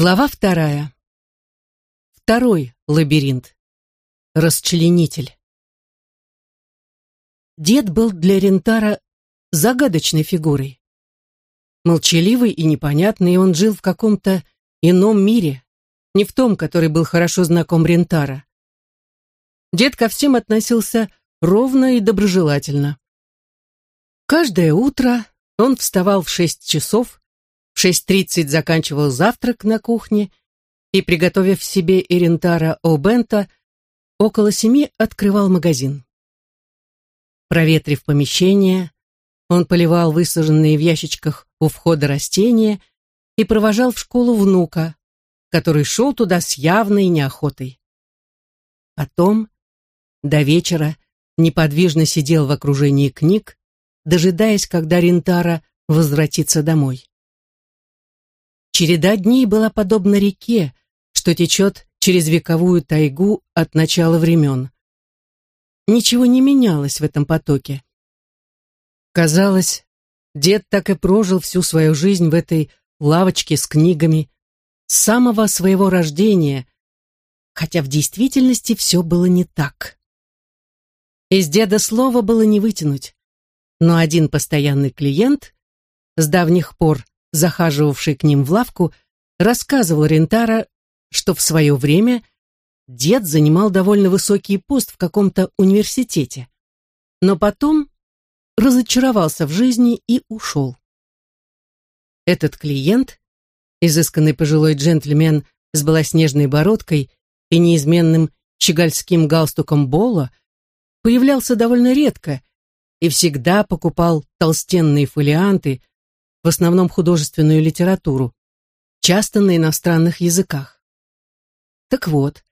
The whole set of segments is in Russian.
Глава вторая. Второй лабиринт. Расчленитель. Дед был для Рентара загадочной фигурой. Молчаливый и непонятный, он жил в каком-то ином мире, не в том, который был хорошо знаком Рентара. Дед ко всем относился ровно и доброжелательно. Каждое утро он вставал в шесть часов, в 6.30 заканчивал завтрак на кухне и, приготовив себе Ирентара О'Бента, около семи открывал магазин. Проветрив помещение, он поливал высаженные в ящичках у входа растения и провожал в школу внука, который шел туда с явной неохотой. Потом, до вечера, неподвижно сидел в окружении книг, дожидаясь, когда Рентара возвратится домой. Череда дней была подобна реке, что течет через вековую тайгу от начала времен. Ничего не менялось в этом потоке. Казалось, дед так и прожил всю свою жизнь в этой лавочке с книгами с самого своего рождения, хотя в действительности все было не так. Из деда слова было не вытянуть, но один постоянный клиент, с давних пор захаживавший к ним в лавку, рассказывал Рентара, что в свое время дед занимал довольно высокий пост в каком-то университете, но потом разочаровался в жизни и ушел. Этот клиент, изысканный пожилой джентльмен с белоснежной бородкой и неизменным щегольским галстуком Бола, появлялся довольно редко и всегда покупал толстенные фолианты, в основном художественную литературу, часто на иностранных языках. Так вот,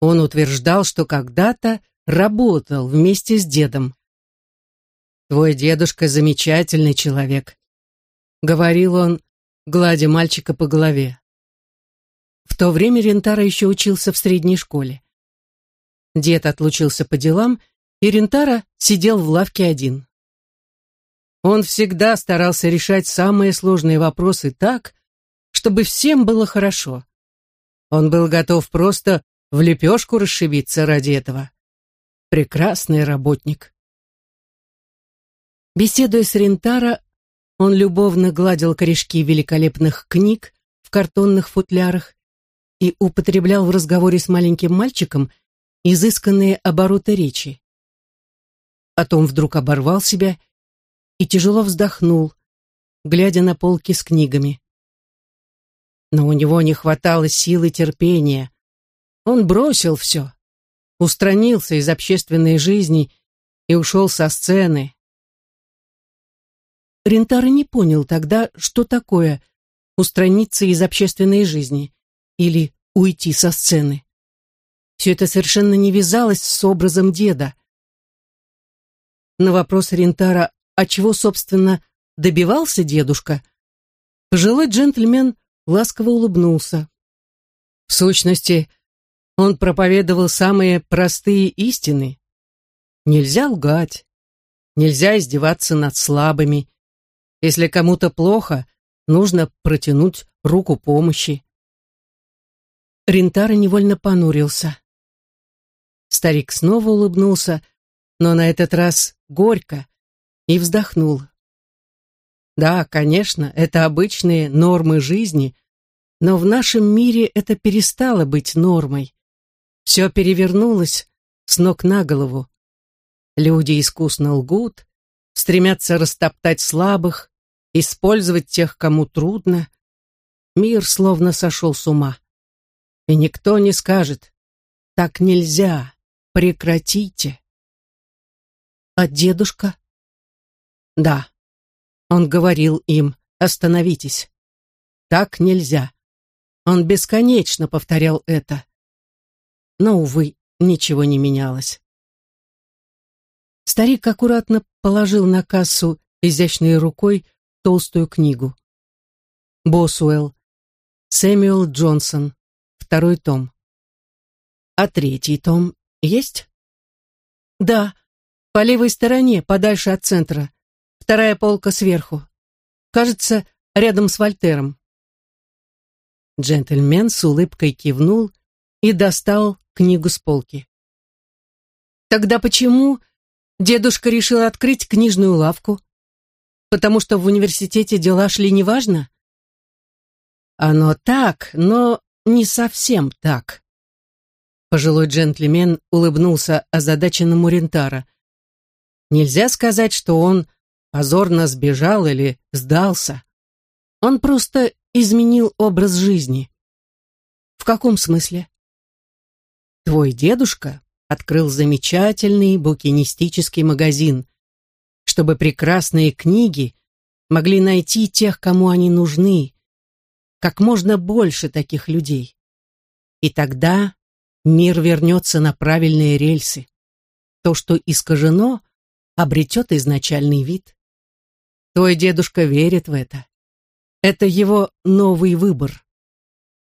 он утверждал, что когда-то работал вместе с дедом. «Твой дедушка замечательный человек», — говорил он, гладя мальчика по голове. В то время Рентара еще учился в средней школе. Дед отлучился по делам, и Рентара сидел в лавке один. Он всегда старался решать самые сложные вопросы так, чтобы всем было хорошо. Он был готов просто в лепешку расшибиться ради этого. Прекрасный работник. Беседуя с Рентара, он любовно гладил корешки великолепных книг в картонных футлярах и употреблял в разговоре с маленьким мальчиком изысканные обороты речи. Потом вдруг оборвал себя и тяжело вздохнул, глядя на полки с книгами. Но у него не хватало силы терпения. Он бросил все, устранился из общественной жизни и ушел со сцены. Рентаро не понял тогда, что такое устраниться из общественной жизни или уйти со сцены. Все это совершенно не вязалось с образом деда. На вопрос Рентара а чего, собственно, добивался дедушка? Пожилой джентльмен ласково улыбнулся. В сущности, он проповедовал самые простые истины. Нельзя лгать, нельзя издеваться над слабыми. Если кому-то плохо, нужно протянуть руку помощи. Рентара невольно понурился. Старик снова улыбнулся, но на этот раз горько, и вздохнул. Да, конечно, это обычные нормы жизни, но в нашем мире это перестало быть нормой. Все перевернулось с ног на голову. Люди искусно лгут, стремятся растоптать слабых, использовать тех, кому трудно. Мир словно сошел с ума. И никто не скажет, так нельзя, прекратите. А дедушка? Да, он говорил им, остановитесь. Так нельзя. Он бесконечно повторял это. Но, увы, ничего не менялось. Старик аккуратно положил на кассу изящной рукой толстую книгу. Босуэлл. Сэмюэл Джонсон. Второй том. А третий том есть? Да, по левой стороне, подальше от центра. Вторая полка сверху. Кажется, рядом с Вольтером. Джентльмен с улыбкой кивнул и достал книгу с полки. Тогда почему дедушка решил открыть книжную лавку? Потому что в университете дела шли неважно? Оно так, но не совсем так. Пожилой джентльмен улыбнулся озадаченному Рентара. Нельзя сказать, что он позорно сбежал или сдался. Он просто изменил образ жизни. В каком смысле? Твой дедушка открыл замечательный букинистический магазин, чтобы прекрасные книги могли найти тех, кому они нужны, как можно больше таких людей. И тогда мир вернется на правильные рельсы. То, что искажено, обретет изначальный вид. Твой дедушка верит в это. Это его новый выбор.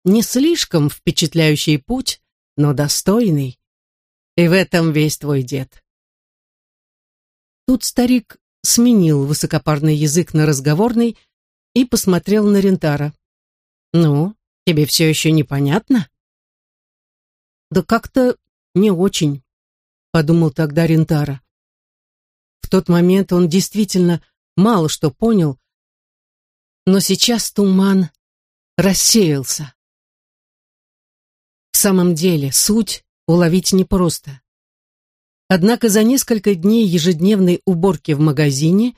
Не слишком впечатляющий путь, но достойный. И в этом весь твой дед. Тут старик сменил высокопарный язык на разговорный и посмотрел на Рентара. «Ну, тебе все еще непонятно?» «Да как-то не очень», — подумал тогда Рентара. В тот момент он действительно мало что понял, но сейчас туман рассеялся. В самом деле, суть уловить непросто. Однако за несколько дней ежедневной уборки в магазине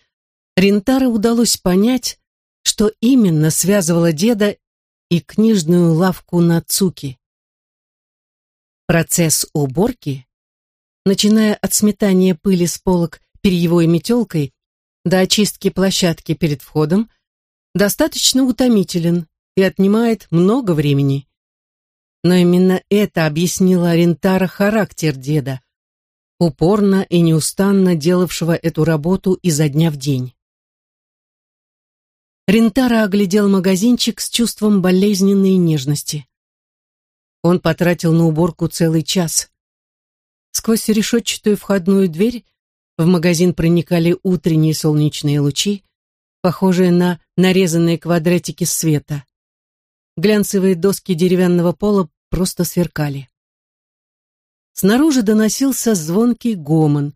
Рентаро удалось понять, что именно связывало деда и книжную лавку Нацуки. Процесс уборки, начиная от сметания пыли с полок перьевой метелкой до очистки площадки перед входом, достаточно утомителен и отнимает много времени. Но именно это объяснило Рентара характер деда, упорно и неустанно делавшего эту работу изо дня в день. Рентара оглядел магазинчик с чувством болезненной нежности. Он потратил на уборку целый час. Сквозь решетчатую входную дверь в магазин проникали утренние солнечные лучи, похожие на нарезанные квадратики света. Глянцевые доски деревянного пола просто сверкали. Снаружи доносился звонкий гомон.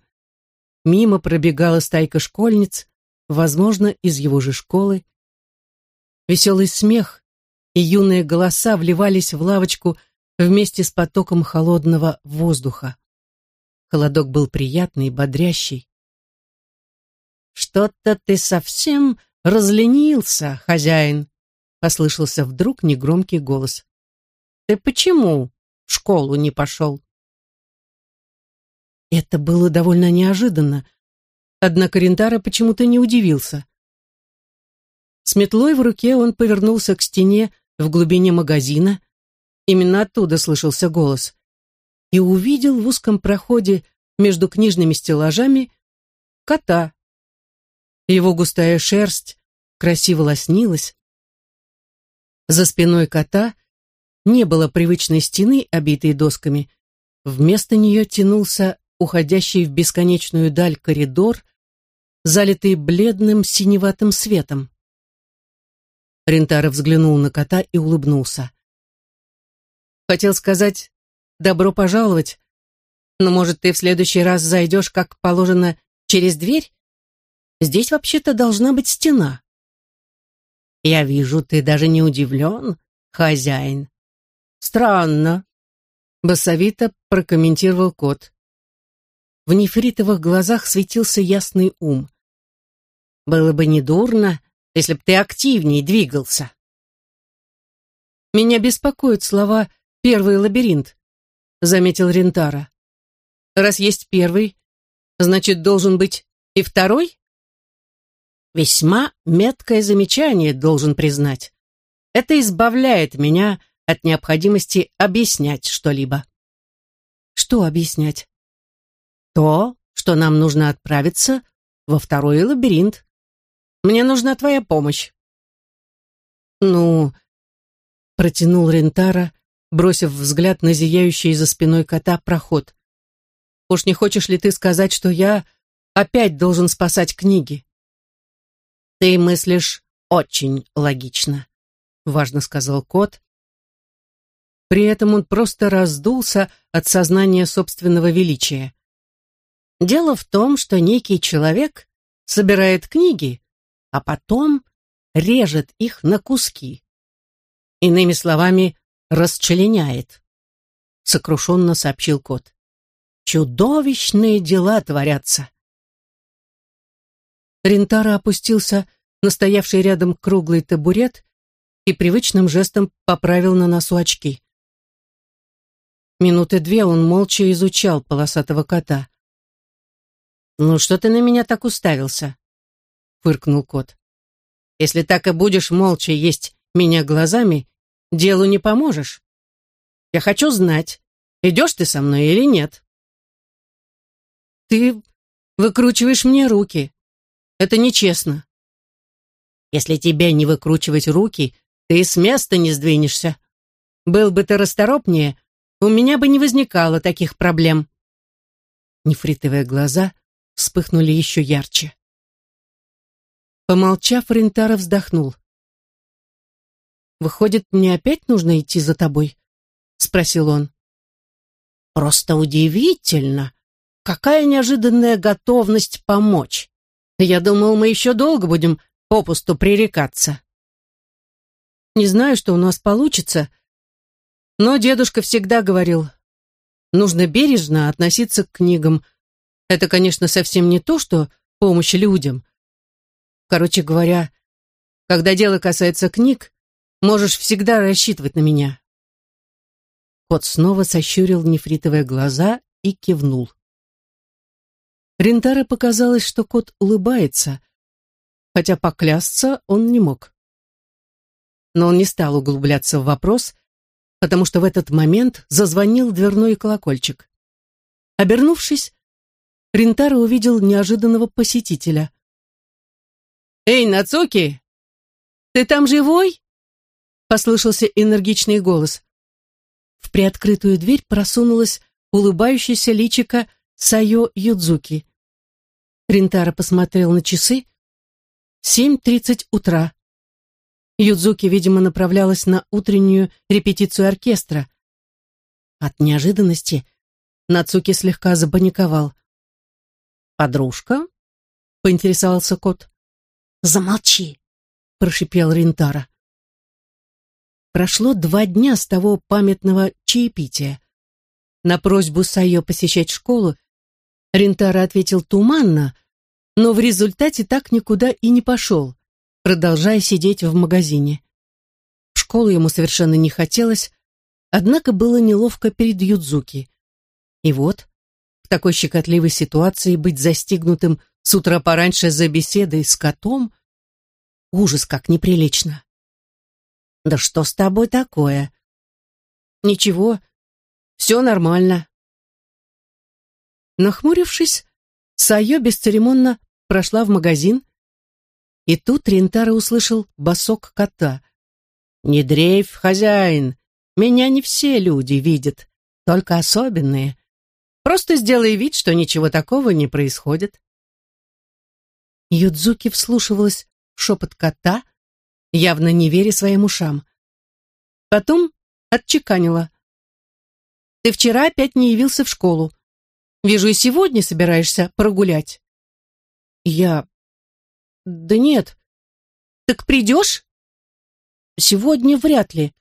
Мимо пробегала стайка школьниц, возможно, из его же школы. Веселый смех и юные голоса вливались в лавочку вместе с потоком холодного воздуха. Холодок был приятный, бодрящий. «Что-то ты совсем разленился, хозяин», — послышался вдруг негромкий голос. «Ты почему в школу не пошел?» Это было довольно неожиданно, однако Рентара почему-то не удивился. С метлой в руке он повернулся к стене в глубине магазина, именно оттуда слышался голос, и увидел в узком проходе между книжными стеллажами кота его густая шерсть красиво лоснилась. За спиной кота не было привычной стены, обитой досками. Вместо нее тянулся уходящий в бесконечную даль коридор, залитый бледным синеватым светом. Рентаро взглянул на кота и улыбнулся. Хотел сказать «добро пожаловать», но, может, ты в следующий раз зайдешь, как положено, через дверь? Здесь вообще-то должна быть стена. Я вижу, ты даже не удивлен, хозяин. Странно. Басовито прокомментировал кот. В нефритовых глазах светился ясный ум. Было бы недурно, если б ты активнее двигался. Меня беспокоят слова «первый лабиринт», — заметил Рентара. Раз есть первый, значит, должен быть и второй? Весьма меткое замечание, должен признать. Это избавляет меня от необходимости объяснять что-либо. Что объяснять? То, что нам нужно отправиться во второй лабиринт. Мне нужна твоя помощь. Ну, протянул Рентара, бросив взгляд на зияющий за спиной кота проход. Уж не хочешь ли ты сказать, что я опять должен спасать книги? «Ты мыслишь очень логично», — важно сказал кот, При этом он просто раздулся от сознания собственного величия. Дело в том, что некий человек собирает книги, а потом режет их на куски. Иными словами, расчленяет, сокрушенно сообщил кот. Чудовищные дела творятся. Рентара опустился на стоявший рядом круглый табурет и привычным жестом поправил на носу очки. Минуты две он молча изучал полосатого кота. «Ну что ты на меня так уставился?» — фыркнул кот. «Если так и будешь молча есть меня глазами, делу не поможешь. Я хочу знать, идешь ты со мной или нет». «Ты выкручиваешь мне руки. Это нечестно». «Если тебе не выкручивать руки, ты с места не сдвинешься. Был бы ты расторопнее, у меня бы не возникало таких проблем». Нефритовые глаза вспыхнули еще ярче. Помолчав, Рентара вздохнул. «Выходит, мне опять нужно идти за тобой?» — спросил он. «Просто удивительно! Какая неожиданная готовность помочь! Я думал, мы еще долго будем попусту пререкаться». «Не знаю, что у нас получится», но дедушка всегда говорил, нужно бережно относиться к книгам. Это, конечно, совсем не то, что помощь людям. Короче говоря, когда дело касается книг, можешь всегда рассчитывать на меня. Кот снова сощурил нефритовые глаза и кивнул. Рентаре показалось, что кот улыбается, хотя поклясться он не мог. Но он не стал углубляться в вопрос, потому что в этот момент зазвонил дверной колокольчик. Обернувшись, Ринтаро увидел неожиданного посетителя. «Эй, Нацуки! Ты там живой?» Послышался энергичный голос. В приоткрытую дверь просунулась улыбающаяся личика Сайо Юдзуки. Ринтаро посмотрел на часы. Семь тридцать утра. Юдзуки, видимо, направлялась на утреннюю репетицию оркестра. От неожиданности Нацуки слегка запаниковал. «Подружка?» — поинтересовался кот. «Замолчи!» — прошипел Ринтара. Прошло два дня с того памятного чаепития. На просьбу Сайо посещать школу Ринтара ответил туманно, но в результате так никуда и не пошел продолжая сидеть в магазине. В школу ему совершенно не хотелось, однако было неловко перед Юдзуки. И вот, в такой щекотливой ситуации быть застигнутым с утра пораньше за беседой с котом — ужас как неприлично. «Да что с тобой такое?» «Ничего, все нормально». Нахмурившись, Сайо бесцеремонно прошла в магазин, и тут Рентаро услышал босок кота. «Не дрейф, хозяин, меня не все люди видят, только особенные. Просто сделай вид, что ничего такого не происходит». Юдзуки вслушивалась в шепот кота, явно не веря своим ушам. Потом отчеканила. «Ты вчера опять не явился в школу. Вижу, и сегодня собираешься прогулять». «Я да нет. Так придешь? Сегодня вряд ли.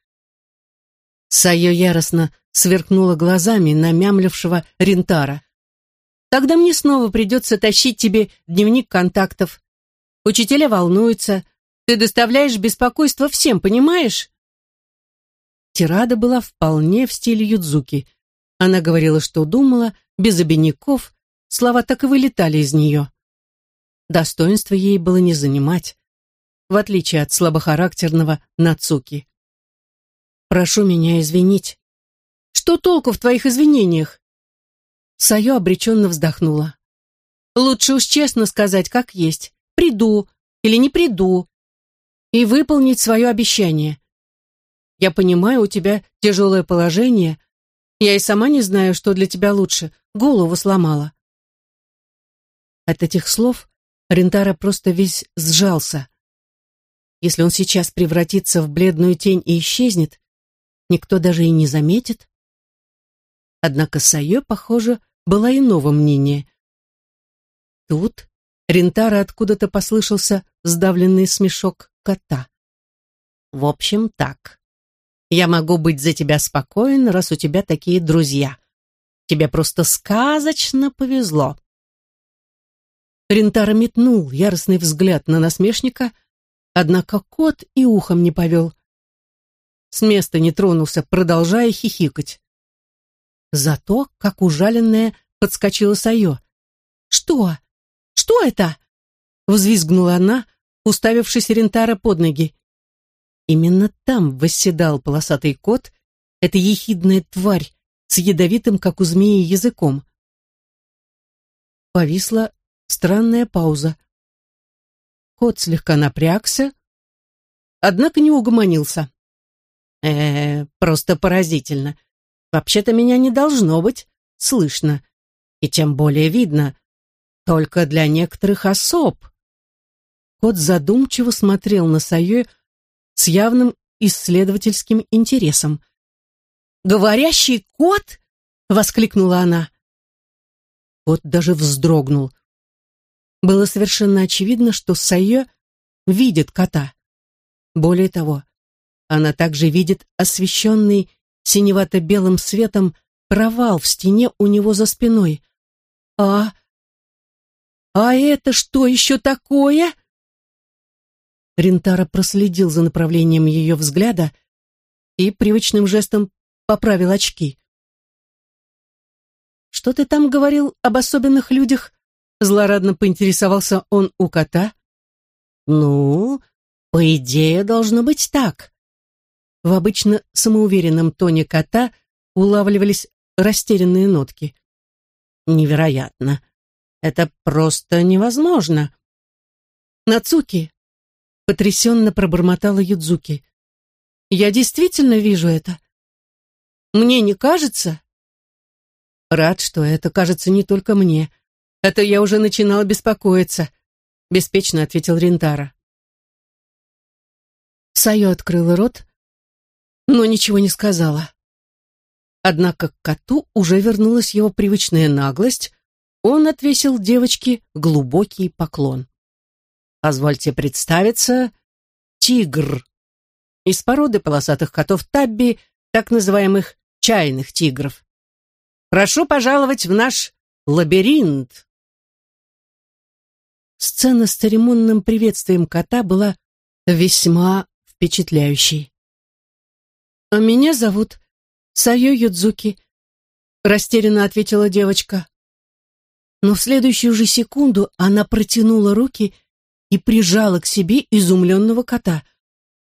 Сайо яростно сверкнула глазами на мямлившего Рентара. Тогда мне снова придется тащить тебе дневник контактов. Учителя волнуются. Ты доставляешь беспокойство всем, понимаешь? Тирада была вполне в стиле Юдзуки. Она говорила, что думала, без обиняков, слова так и вылетали из нее. Достоинства ей было не занимать, в отличие от слабохарактерного Нацуки. «Прошу меня извинить». «Что толку в твоих извинениях?» Сайо обреченно вздохнула. «Лучше уж честно сказать, как есть. Приду или не приду. И выполнить свое обещание. Я понимаю, у тебя тяжелое положение. Я и сама не знаю, что для тебя лучше. Голову сломала». От этих слов Рентара просто весь сжался. Если он сейчас превратится в бледную тень и исчезнет, никто даже и не заметит. Однако Сайо, похоже, была иного мнения. Тут Рентара откуда-то послышался сдавленный смешок кота. «В общем, так. Я могу быть за тебя спокоен, раз у тебя такие друзья. Тебе просто сказочно повезло». Рентара метнул яростный взгляд на насмешника, однако кот и ухом не повел. С места не тронулся, продолжая хихикать. Зато, как ужаленная, подскочила Сайо. «Что? Что это?» Взвизгнула она, уставившись Рентара под ноги. Именно там восседал полосатый кот, эта ехидная тварь с ядовитым, как у змеи, языком. Повисла странная пауза. Кот слегка напрягся, однако не угомонился. э, -э просто поразительно. Вообще-то меня не должно быть слышно, и тем более видно, только для некоторых особ. Кот задумчиво смотрел на Сайо с явным исследовательским интересом. «Говорящий кот?» — воскликнула она. Кот даже вздрогнул. Было совершенно очевидно, что Сайо видит кота. Более того, она также видит освещенный синевато-белым светом провал в стене у него за спиной. «А... а это что еще такое?» Рентара проследил за направлением ее взгляда и привычным жестом поправил очки. «Что ты там говорил об особенных людях?» Злорадно поинтересовался он у кота. «Ну, по идее, должно быть так. В обычно самоуверенном тоне кота улавливались растерянные нотки. Невероятно. Это просто невозможно. Нацуки, потрясенно пробормотала Юдзуки. Я действительно вижу это. Мне не кажется? Рад, что это кажется не только мне. Это я уже начинала беспокоиться, беспечно ответил Ринтара. Сайо открыла рот, но ничего не сказала. Однако к коту уже вернулась его привычная наглость, он отвесил девочке глубокий поклон. «Позвольте представиться, тигр. Из породы полосатых котов Табби, так называемых чайных тигров. Прошу пожаловать в наш лабиринт». Сцена с церемонным приветствием кота была весьма впечатляющей. «А меня зовут Сайо Юдзуки», — растерянно ответила девочка. Но в следующую же секунду она протянула руки и прижала к себе изумленного кота.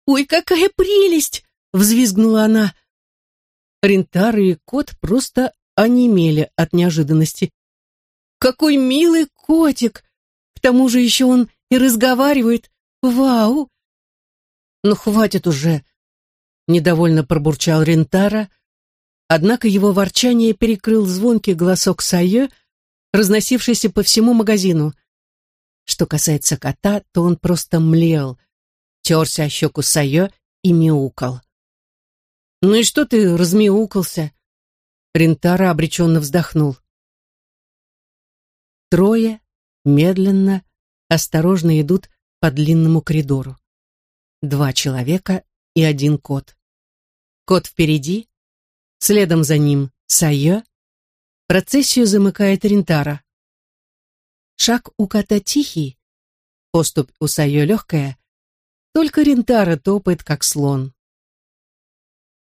«Ой, какая прелесть!» — взвизгнула она. Рентар и кот просто онемели от неожиданности. «Какой милый котик! К тому же еще он и разговаривает! Вау!» «Ну, хватит уже!» недовольно пробурчал Рентара, однако его ворчание перекрыл звонкий голосок Сайо, разносившийся по всему магазину. Что касается кота, то он просто млел, терся о щеку Сайо и мяукал. «Ну и что ты размяукался?» Рентара обреченно вздохнул. Трое медленно, осторожно идут по длинному коридору. Два человека и один кот. Кот впереди, следом за ним Сайо. Процессию замыкает Рентара. Шаг у кота тихий, поступь у Сайо легкая, только Рентара топает, как слон.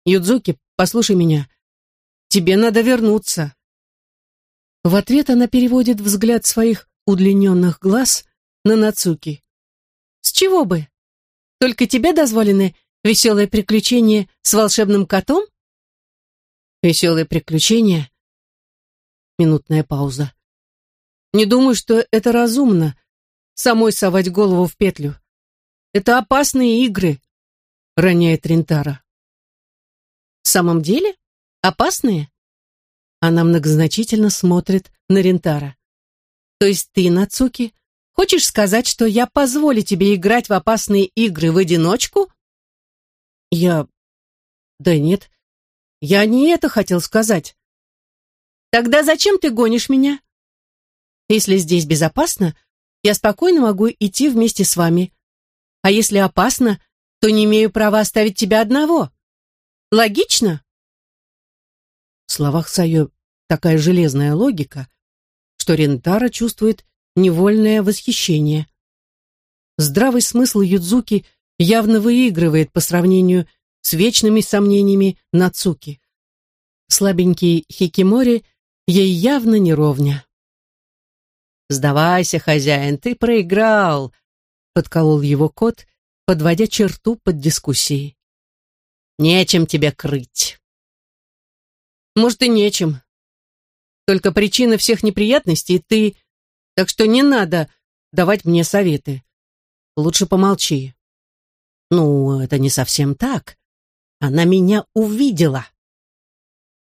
«Юдзуки, послушай меня. Тебе надо вернуться». В ответ она переводит взгляд своих удлиненных глаз на Нацуки. «С чего бы? Только тебе дозволены Веселое приключение с волшебным котом? Веселое приключение? Минутная пауза. Не думаю, что это разумно, самой совать голову в петлю. Это опасные игры, роняет Рентара. В самом деле? Опасные? Она многозначительно смотрит на Рентара. То есть ты, Нацуки, хочешь сказать, что я позволю тебе играть в опасные игры в одиночку? Я... Да нет, Я не это хотел сказать. Тогда зачем ты гонишь меня? Если здесь безопасно, я спокойно могу идти вместе с вами. А если опасно, то не имею права оставить тебя одного. Логично? В словах Сайо такая железная логика, что Рентара чувствует невольное восхищение. Здравый смысл Юдзуки явно выигрывает по сравнению с вечными сомнениями Нацуки. Слабенький Хикимори ей явно не ровня. «Сдавайся, хозяин, ты проиграл», — подколол его кот, подводя черту под дискуссией. «Нечем тебе крыть». «Может, и нечем. Только причина всех неприятностей ты, так что не надо давать мне советы. Лучше помолчи». «Ну, это не совсем так. Она меня увидела».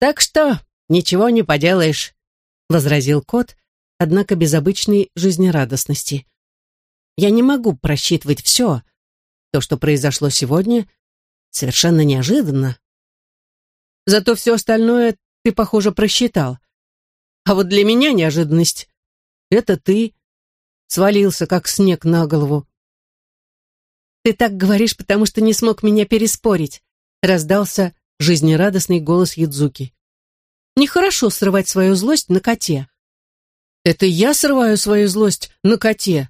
«Так что ничего не поделаешь», — возразил кот, однако без обычной жизнерадостности. «Я не могу просчитывать все. То, что произошло сегодня, совершенно неожиданно. Зато все остальное ты, похоже, просчитал. А вот для меня неожиданность — это ты свалился, как снег на голову. «Ты так говоришь, потому что не смог меня переспорить», — раздался жизнерадостный голос Ядзуки. «Нехорошо срывать свою злость на коте». Это я срываю свою злость на коте.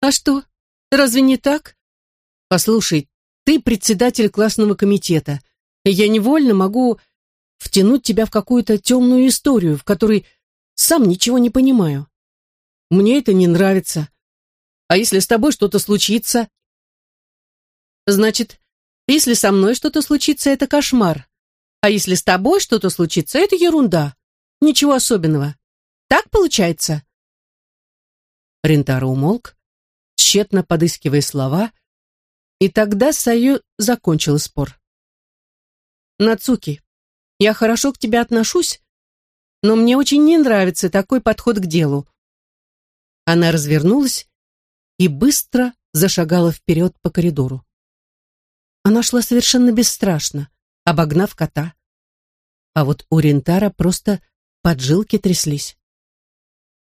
А что, разве не так? Послушай, ты председатель классного комитета, я невольно могу втянуть тебя в какую-то темную историю, в которой сам ничего не понимаю. Мне это не нравится. А если с тобой что-то случится? Значит, если со мной что-то случится, это кошмар. А если с тобой что-то случится, это ерунда. Ничего особенного. Так получается?» Рентаро умолк, тщетно подыскивая слова, и тогда Саю закончил спор. «Нацуки, я хорошо к тебе отношусь, но мне очень не нравится такой подход к делу». Она развернулась и быстро зашагала вперед по коридору. Она шла совершенно бесстрашно, обогнав кота. А вот у Рентара просто поджилки тряслись.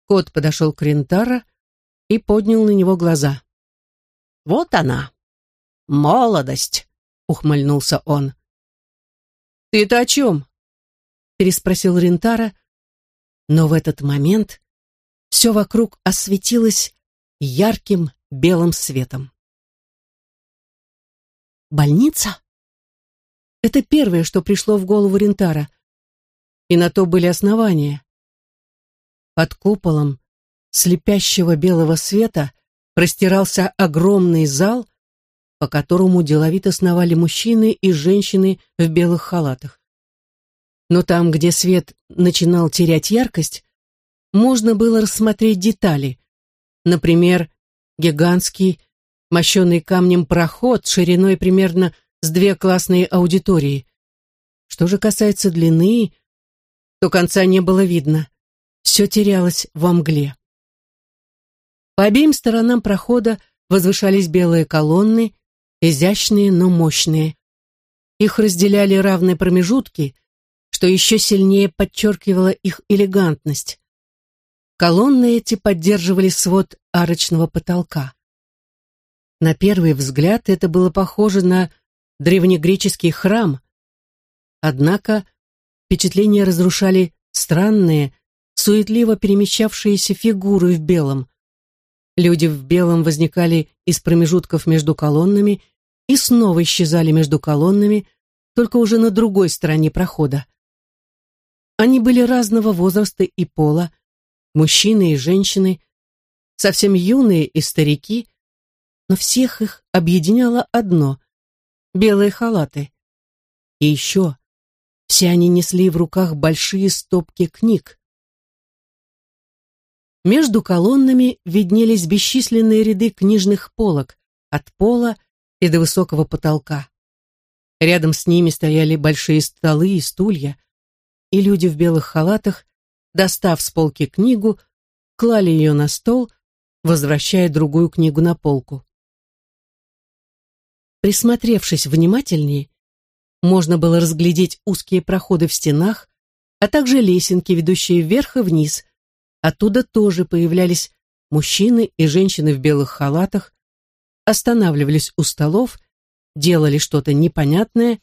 Кот подошел к Рентара и поднял на него глаза. «Вот она, молодость!» — ухмыльнулся он. «Ты это о чем?» — переспросил Рентара, но в этот момент все вокруг осветилось ярким белым светом. «Больница?» Это первое, что пришло в голову Рентара. И на то были основания. Под куполом слепящего белого света простирался огромный зал, по которому деловито сновали мужчины и женщины в белых халатах. Но там, где свет начинал терять яркость, можно было рассмотреть детали. Например, гигантский, мощенный камнем проход шириной примерно с две классные аудитории. Что же касается длины, то конца не было видно все терялось во мгле. По обеим сторонам прохода возвышались белые колонны, изящные, но мощные. Их разделяли равные промежутки, что еще сильнее подчеркивало их элегантность. Колонны эти поддерживали свод арочного потолка. На первый взгляд это было похоже на древнегреческий храм, однако впечатление разрушали странные, суетливо перемещавшиеся фигуры в белом. Люди в белом возникали из промежутков между колоннами и снова исчезали между колоннами, только уже на другой стороне прохода. Они были разного возраста и пола, мужчины и женщины, совсем юные и старики, но всех их объединяло одно — белые халаты. И еще все они несли в руках большие стопки книг. Между колоннами виднелись бесчисленные ряды книжных полок от пола и до высокого потолка. Рядом с ними стояли большие столы и стулья, и люди в белых халатах, достав с полки книгу, клали ее на стол, возвращая другую книгу на полку. Присмотревшись внимательнее, можно было разглядеть узкие проходы в стенах, а также лесенки, ведущие вверх и вниз. Оттуда тоже появлялись мужчины и женщины в белых халатах, останавливались у столов, делали что-то непонятное,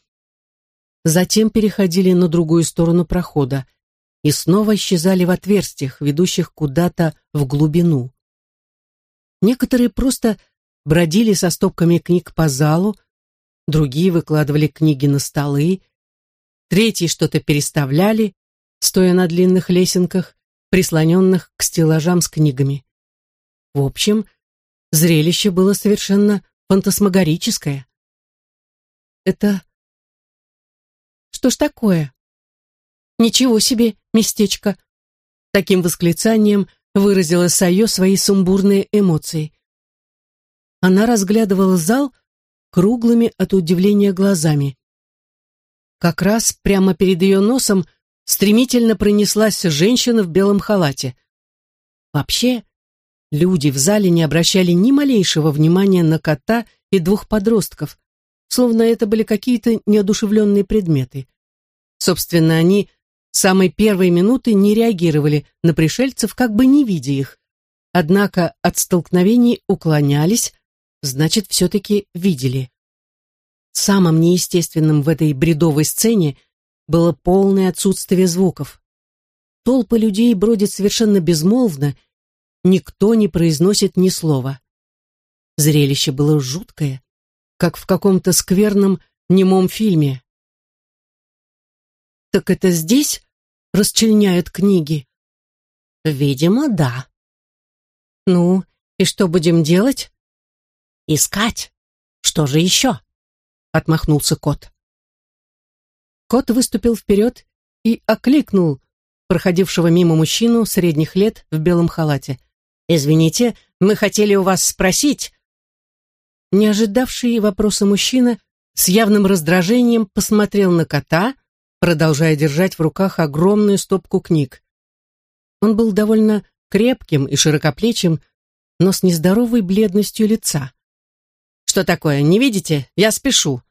затем переходили на другую сторону прохода и снова исчезали в отверстиях, ведущих куда-то в глубину. Некоторые просто бродили со стопками книг по залу, другие выкладывали книги на столы, третьи что-то переставляли, стоя на длинных лесенках, прислоненных к стеллажам с книгами. В общем, зрелище было совершенно фантасмагорическое. Это... Что ж такое? Ничего себе местечко! Таким восклицанием выразила Сайо свои сумбурные эмоции. Она разглядывала зал круглыми от удивления глазами. Как раз прямо перед ее носом стремительно пронеслась женщина в белом халате. Вообще, люди в зале не обращали ни малейшего внимания на кота и двух подростков, словно это были какие-то неодушевленные предметы. Собственно, они с самой первой минуты не реагировали на пришельцев, как бы не видя их. Однако от столкновений уклонялись, значит, все-таки видели. Самым неестественным в этой бредовой сцене было полное отсутствие звуков. Толпы людей бродят совершенно безмолвно, никто не произносит ни слова. Зрелище было жуткое, как в каком-то скверном немом фильме. «Так это здесь расчленяют книги?» «Видимо, да». «Ну, и что будем делать?» «Искать. Что же еще?» — отмахнулся кот. Кот выступил вперед и окликнул проходившего мимо мужчину средних лет в белом халате. «Извините, мы хотели у вас спросить...» Не ожидавший вопроса мужчина с явным раздражением посмотрел на кота, продолжая держать в руках огромную стопку книг. Он был довольно крепким и широкоплечим, но с нездоровой бледностью лица. «Что такое, не видите? Я спешу».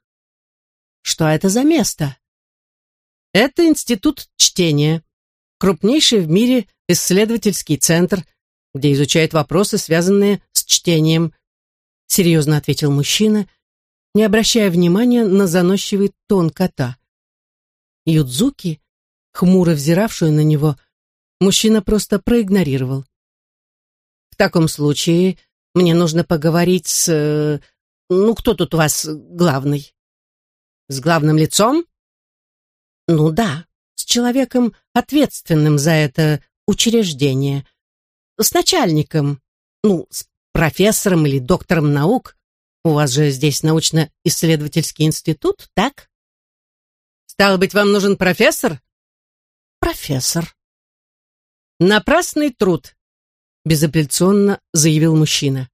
«Что это за место?» Это институт чтения, крупнейший в мире исследовательский центр, где изучают вопросы, связанные с чтением, серьезно ответил мужчина, не обращая внимания на заносчивый тон кота. Юдзуки, хмуро взиравшую на него, мужчина просто проигнорировал. В таком случае мне нужно поговорить с... Э, ну, кто тут у вас главный? С главным лицом? Ну да, с человеком, ответственным за это учреждение. С начальником, ну, с профессором или доктором наук. У вас же здесь научно-исследовательский институт, так? Стало быть, вам нужен профессор? Профессор. Напрасный труд, безапелляционно заявил мужчина.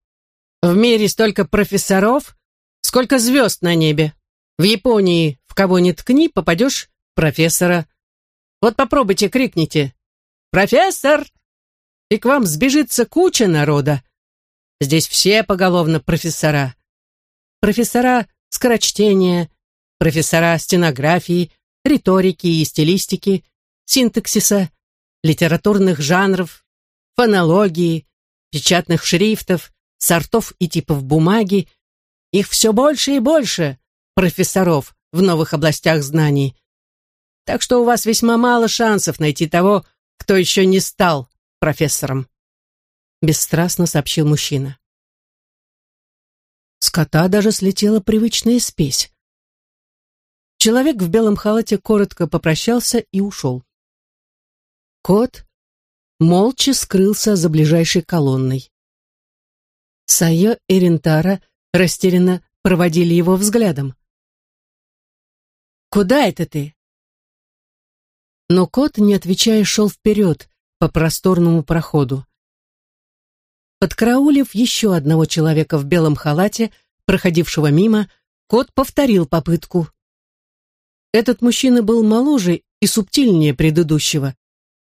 В мире столько профессоров, сколько звезд на небе. В Японии в кого ни ткни, попадешь профессора. Вот попробуйте, крикните. «Профессор!» И к вам сбежится куча народа. Здесь все поголовно профессора. Профессора скорочтения, профессора стенографии, риторики и стилистики, синтаксиса, литературных жанров, фонологии, печатных шрифтов, сортов и типов бумаги. Их все больше и больше, профессоров в новых областях знаний. Так что у вас весьма мало шансов найти того, кто еще не стал профессором. Бесстрастно сообщил мужчина. С кота даже слетела привычная спесь. Человек в белом халате коротко попрощался и ушел. Кот молча скрылся за ближайшей колонной. Сайо и Рентара растерянно проводили его взглядом. «Куда это ты?» Но кот, не отвечая, шел вперед по просторному проходу. Подкараулив еще одного человека в белом халате, проходившего мимо, кот повторил попытку. Этот мужчина был моложе и субтильнее предыдущего,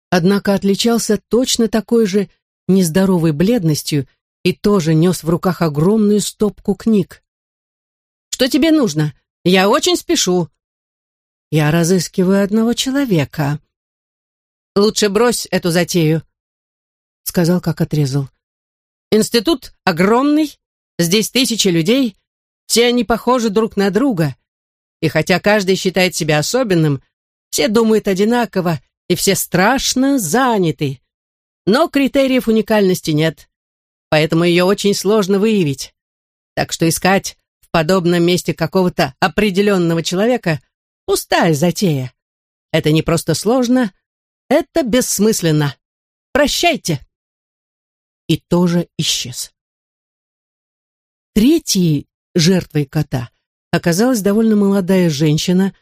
однако отличался точно такой же нездоровой бледностью и тоже нес в руках огромную стопку книг. «Что тебе нужно? Я очень спешу!» Я разыскиваю одного человека. Лучше брось эту затею, сказал, как отрезал. Институт огромный, здесь тысячи людей, все они похожи друг на друга. И хотя каждый считает себя особенным, все думают одинаково, и все страшно заняты. Но критериев уникальности нет, поэтому ее очень сложно выявить. Так что искать в подобном месте какого-то определенного человека – пустая затея. Это не просто сложно, это бессмысленно. Прощайте. И тоже исчез. Третьей жертвой кота оказалась довольно молодая женщина,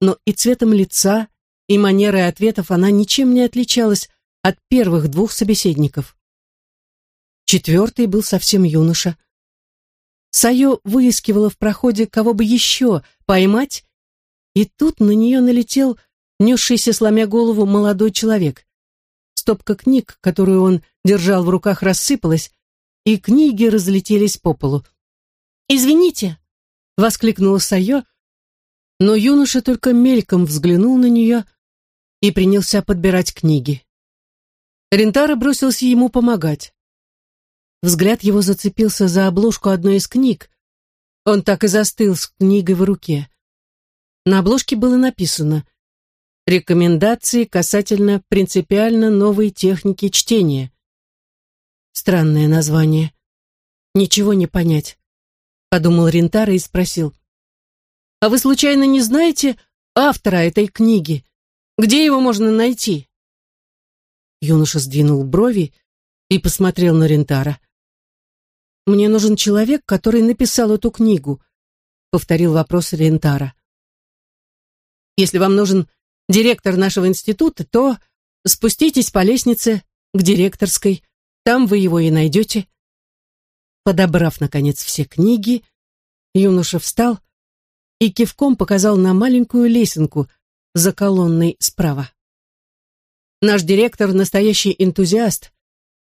но и цветом лица, и манерой ответов она ничем не отличалась от первых двух собеседников. Четвертый был совсем юноша. Сайо выискивала в проходе, кого бы еще поймать, и тут на нее налетел несшийся, сломя голову, молодой человек. Стопка книг, которую он держал в руках, рассыпалась, и книги разлетелись по полу. «Извините!» — воскликнула Сайо, но юноша только мельком взглянул на нее и принялся подбирать книги. Рентара бросился ему помогать. Взгляд его зацепился за обложку одной из книг. Он так и застыл с книгой в руке. На обложке было написано «Рекомендации касательно принципиально новой техники чтения». Странное название. Ничего не понять подумал Рентара и спросил. «А вы случайно не знаете автора этой книги? Где его можно найти?» Юноша сдвинул брови и посмотрел на Рентара. «Мне нужен человек, который написал эту книгу», — повторил вопрос Рентара. «Если вам нужен директор нашего института, то спуститесь по лестнице к директорской, там вы его и найдете». Подобрав, наконец, все книги, юноша встал и кивком показал на маленькую лесенку за колонной справа. Наш директор — настоящий энтузиаст.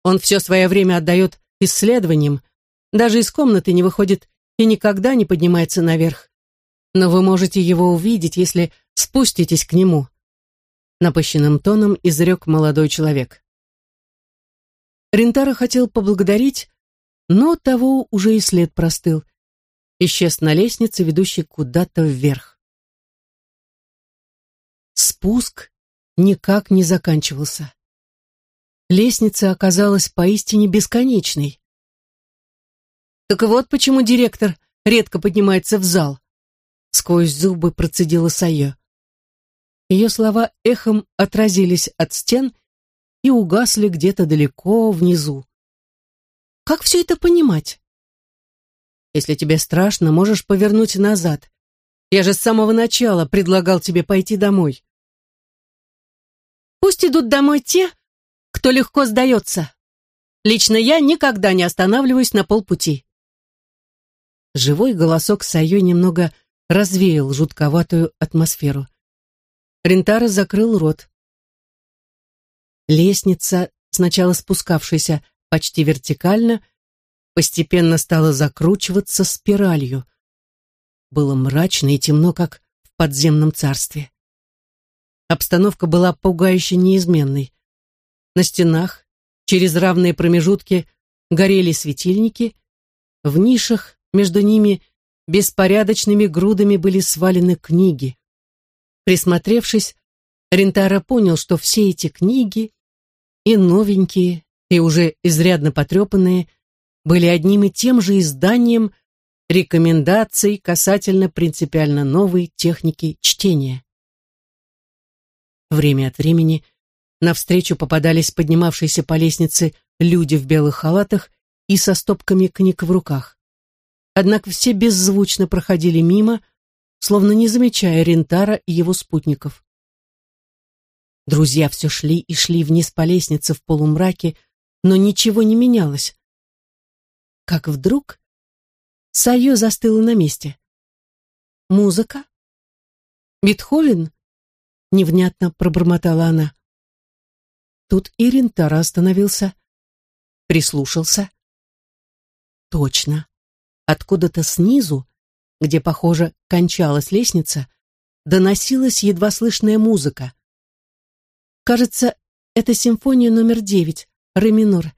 Он все свое время отдает исследованиям, даже из комнаты не выходит и никогда не поднимается наверх. Но вы можете его увидеть, если спуститесь к нему. Напыщенным тоном изрек молодой человек. Рентара хотел поблагодарить, но того уже и след простыл. Исчез на лестнице, ведущей куда-то вверх. Спуск никак не заканчивался. Лестница оказалась поистине бесконечной. Так вот почему директор редко поднимается в зал. Сквозь зубы процедила Сайо. Ее слова эхом отразились от стен и угасли где-то далеко внизу. Как все это понимать? Если тебе страшно, можешь повернуть назад. Я же с самого начала предлагал тебе пойти домой. Пусть идут домой те, кто легко сдается. Лично я никогда не останавливаюсь на полпути. Живой голосок Сайо немного развеял жутковатую атмосферу. Рентара закрыл рот. Лестница, сначала спускавшаяся почти вертикально, постепенно стала закручиваться спиралью. Было мрачно и темно, как в подземном царстве. Обстановка была пугающе неизменной. На стенах, через равные промежутки, горели светильники, в нишах между ними беспорядочными грудами были свалены книги. Присмотревшись, Рентара понял, что все эти книги, и новенькие, и уже изрядно потрепанные, были одним и тем же изданием рекомендаций касательно принципиально новой техники чтения. Время от времени навстречу попадались поднимавшиеся по лестнице люди в белых халатах и со стопками книг в руках. Однако все беззвучно проходили мимо, словно не замечая Рентара и его спутников. Друзья все шли и шли вниз по лестнице в полумраке, но ничего не менялось. Как вдруг Сайо застыла на месте. «Музыка? Бетховен?» — невнятно пробормотала она. Тут Иринтара остановился, прислушался. Точно. Откуда-то снизу, где, похоже, кончалась лестница, доносилась едва слышная музыка. Кажется, это симфония номер девять, ре минор,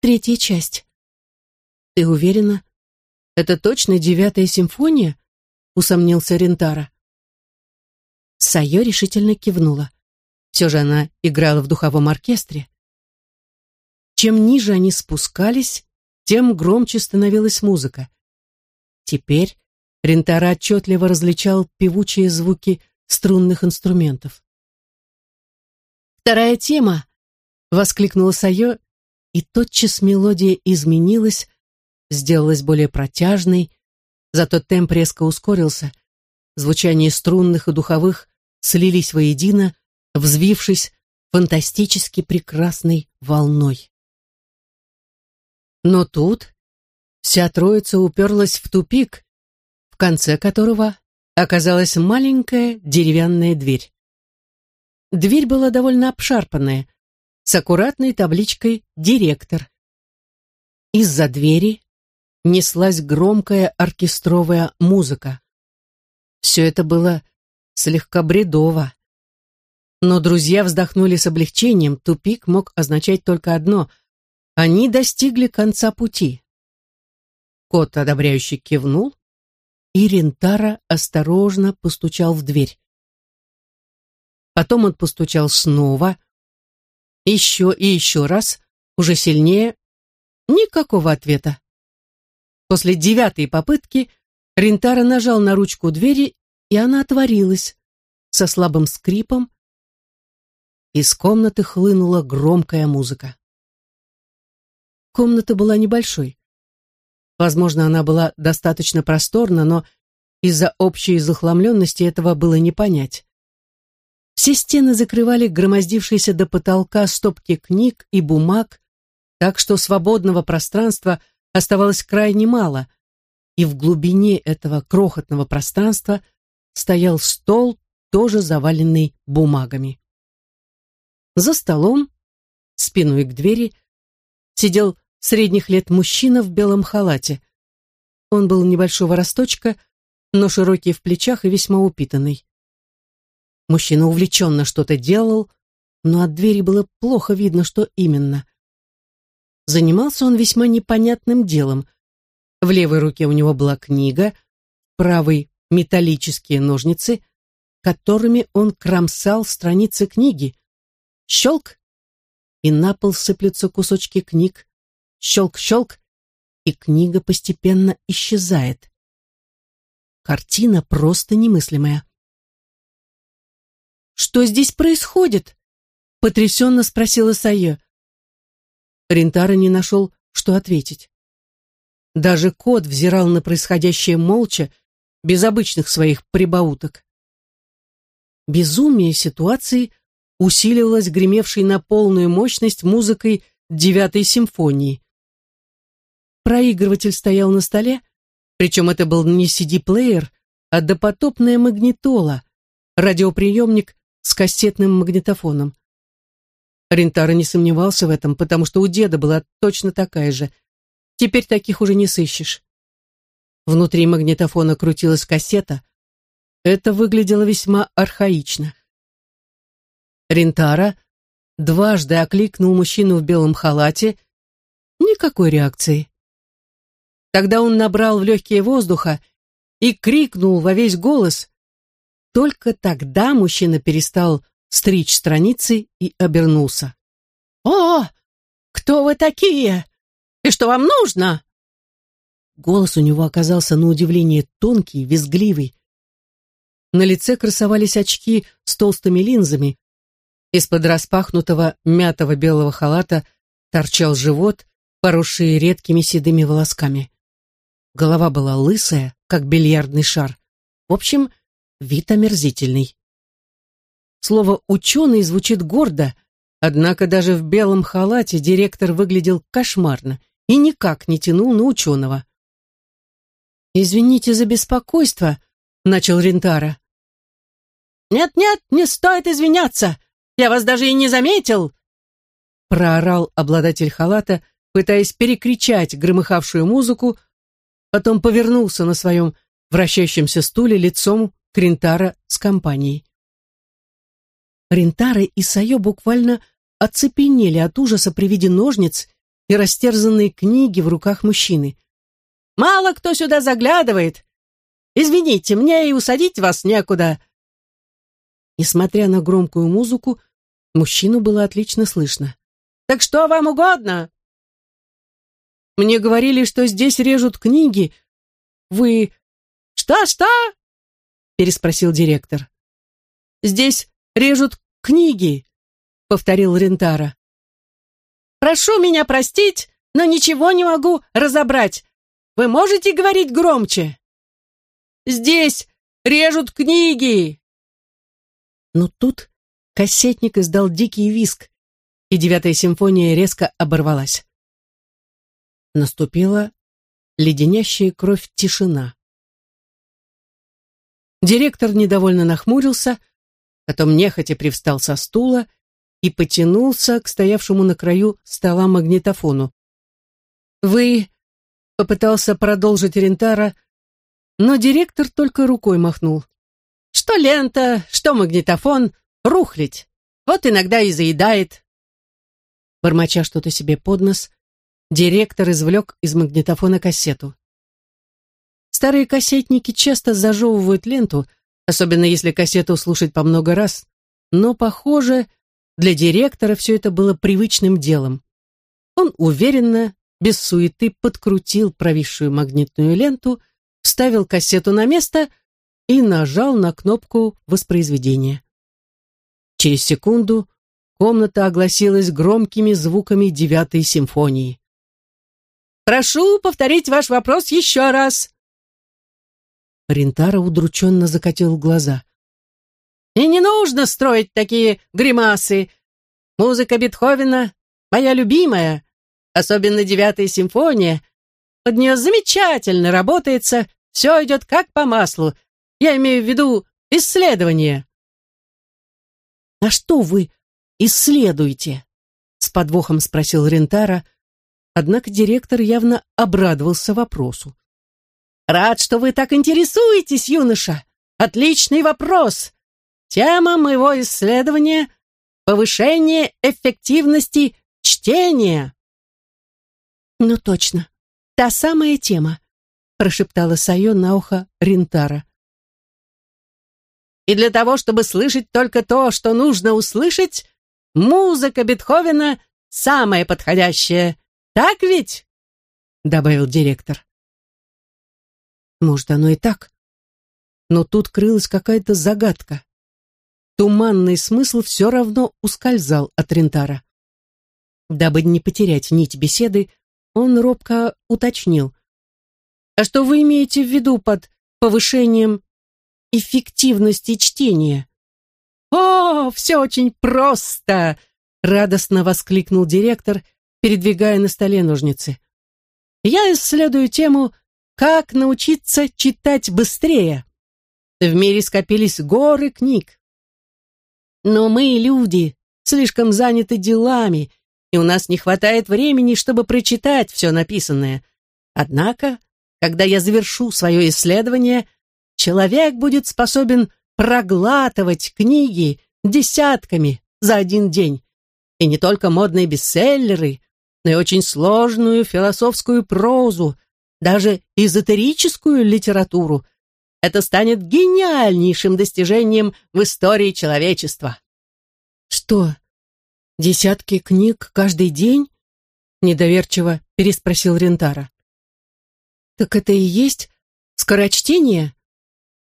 третья часть. Ты уверена? Это точно девятая симфония? Усомнился Рентара. Сайо решительно кивнула. Все же она играла в духовом оркестре. Чем ниже они спускались, тем громче становилась музыка. Теперь Рентара отчетливо различал певучие звуки струнных инструментов. «Вторая тема!» — воскликнула Сайо, и тотчас мелодия изменилась, сделалась более протяжной, зато темп резко ускорился, звучание струнных и духовых слились воедино, взвившись фантастически прекрасной волной. Но тут вся троица уперлась в тупик, в конце которого оказалась маленькая деревянная дверь. Дверь была довольно обшарпанная, с аккуратной табличкой «Директор». Из-за двери неслась громкая оркестровая музыка. Все это было слегка бредово. Но друзья вздохнули с облегчением, тупик мог означать только одно — они достигли конца пути. Кот одобряюще кивнул, и Рентара осторожно постучал в дверь. Потом он постучал снова, еще и еще раз, уже сильнее. Никакого ответа. После девятой попытки Рентара нажал на ручку двери, и она отворилась со слабым скрипом. Из комнаты хлынула громкая музыка. Комната была небольшой. Возможно, она была достаточно просторна, но из-за общей захламленности этого было не понять. Все стены закрывали громоздившиеся до потолка стопки книг и бумаг, так что свободного пространства оставалось крайне мало, и в глубине этого крохотного пространства стоял стол, тоже заваленный бумагами. За столом, спиной к двери, сидел средних лет мужчина в белом халате. Он был небольшого росточка, но широкий в плечах и весьма упитанный. Мужчина увлеченно что-то делал, но от двери было плохо видно, что именно. Занимался он весьма непонятным делом. В левой руке у него была книга, в правой — металлические ножницы, которыми он кромсал страницы книги. Щелк! И на пол сыплются кусочки книг, щелк-щелк, и книга постепенно исчезает. Картина просто немыслимая. «Что здесь происходит?» — потрясенно спросила Сайе. Рентара не нашел, что ответить. Даже кот взирал на происходящее молча, без обычных своих прибауток. Безумие ситуации усиливалось гремевшей на полную мощность музыкой девятой симфонии. Проигрыватель стоял на столе, причем это был не CD-плеер, а допотопная магнитола, радиоприемник с кассетным магнитофоном. Рентара не сомневался в этом, потому что у деда была точно такая же. Теперь таких уже не сыщешь. Внутри магнитофона крутилась кассета. Это выглядело весьма архаично. Рентара дважды окликнул мужчину в белом халате. Никакой реакции. Тогда он набрал в легкие воздуха и крикнул во весь голос. Только тогда мужчина перестал стричь страницы и обернулся. «О, кто вы такие? И что вам нужно?» Голос у него оказался на удивление тонкий, визгливый. На лице красовались очки с толстыми линзами. Из-под распахнутого мятого белого халата торчал живот, поросший редкими седыми волосками. Голова была лысая, как бильярдный шар. В общем, вид омерзительный. Слово «ученый» звучит гордо, однако даже в белом халате директор выглядел кошмарно и никак не тянул на ученого. «Извините за беспокойство», — начал Рентара. «Нет-нет, не стоит извиняться! Я вас даже и не заметил!» проорал обладатель халата, пытаясь перекричать громыхавшую музыку, потом повернулся на своем вращающемся стуле лицом к Рентара с компанией. Рентара и Сайо буквально оцепенели от ужаса при виде ножниц и растерзанной книги в руках мужчины. «Мало кто сюда заглядывает. Извините, мне и усадить вас некуда». Несмотря на громкую музыку, мужчину было отлично слышно. «Так что вам угодно?» «Мне говорили, что здесь режут книги. Вы...» «Что-что?» переспросил директор. «Здесь режут книги», — повторил Рентара. «Прошу меня простить, но ничего не могу разобрать. Вы можете говорить громче?» «Здесь режут книги!» Но тут кассетник издал дикий виск, и девятая симфония резко оборвалась. Наступила леденящая кровь тишина. Директор недовольно нахмурился, потом нехотя привстал со стула и потянулся к стоявшему на краю стола магнитофону. «Вы...» — попытался продолжить Рентара, но директор только рукой махнул. «Что лента, что магнитофон, рухлить. Вот иногда и заедает». Бормоча что-то себе под нос, директор извлек из магнитофона кассету. Старые кассетники часто зажевывают ленту, особенно если кассету слушать по много раз, но, похоже, для директора все это было привычным делом. Он уверенно, без суеты, подкрутил провисшую магнитную ленту, вставил кассету на место и нажал на кнопку воспроизведения. Через секунду комната огласилась громкими звуками девятой симфонии. «Прошу повторить ваш вопрос еще раз», Рентара удрученно закатил глаза. «И не нужно строить такие гримасы. Музыка Бетховена — моя любимая, особенно девятая симфония. Под нее замечательно работается, все идет как по маслу. Я имею в виду исследование». «А что вы исследуете?» — с подвохом спросил Рентара, однако директор явно обрадовался вопросу. Рад, что вы так интересуетесь, юноша. Отличный вопрос. Тема моего исследования — повышение эффективности чтения. Ну точно, та самая тема, прошептала Сайо на ухо Ринтара. И для того, чтобы слышать только то, что нужно услышать, музыка Бетховена самая подходящая. Так ведь? добавил директор. Может, оно и так. Но тут крылась какая-то загадка. Туманный смысл все равно ускользал от Рентара. Дабы не потерять нить беседы, он робко уточнил. «А что вы имеете в виду под повышением эффективности чтения?» «О, все очень просто!» — радостно воскликнул директор, передвигая на столе ножницы. «Я исследую тему как научиться читать быстрее? В мире скопились горы книг. Но мы, люди, слишком заняты делами, и у нас не хватает времени, чтобы прочитать все написанное. Однако, когда я завершу свое исследование, человек будет способен проглатывать книги десятками за один день. И не только модные бестселлеры, но и очень сложную философскую прозу, даже эзотерическую литературу. Это станет гениальнейшим достижением в истории человечества. Что, десятки книг каждый день? Недоверчиво переспросил Рентара. Так это и есть скорочтение?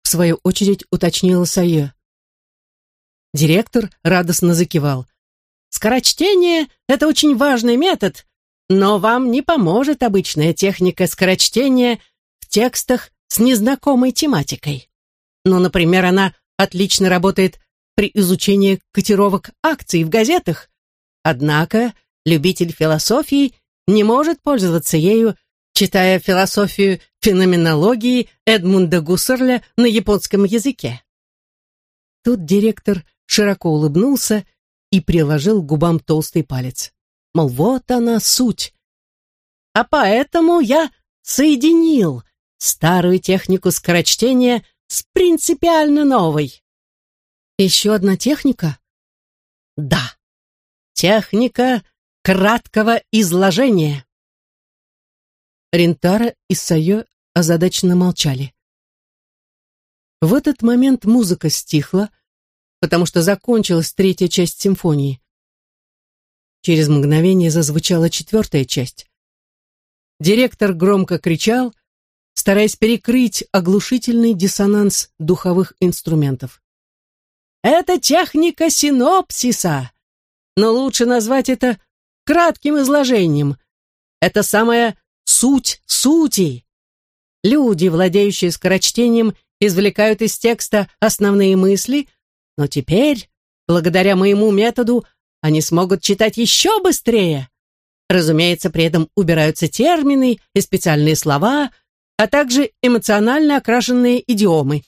В свою очередь уточнила Сае. Директор радостно закивал. Скорочтение — это очень важный метод, но вам не поможет обычная техника скорочтения в текстах с незнакомой тематикой. Ну, например, она отлично работает при изучении котировок акций в газетах. Однако любитель философии не может пользоваться ею, читая философию феноменологии Эдмунда Гуссерля на японском языке. Тут директор широко улыбнулся и приложил к губам толстый палец. Мол, вот она суть. А поэтому я соединил старую технику скорочтения с принципиально новой. Еще одна техника? Да, техника краткого изложения. Рентара и Сайо озадаченно молчали. В этот момент музыка стихла, потому что закончилась третья часть симфонии. Через мгновение зазвучала четвертая часть. Директор громко кричал, стараясь перекрыть оглушительный диссонанс духовых инструментов. «Это техника синопсиса, но лучше назвать это кратким изложением. Это самая суть сути. Люди, владеющие скорочтением, извлекают из текста основные мысли, но теперь, благодаря моему методу, они смогут читать еще быстрее. Разумеется, при этом убираются термины и специальные слова, а также эмоционально окрашенные идиомы.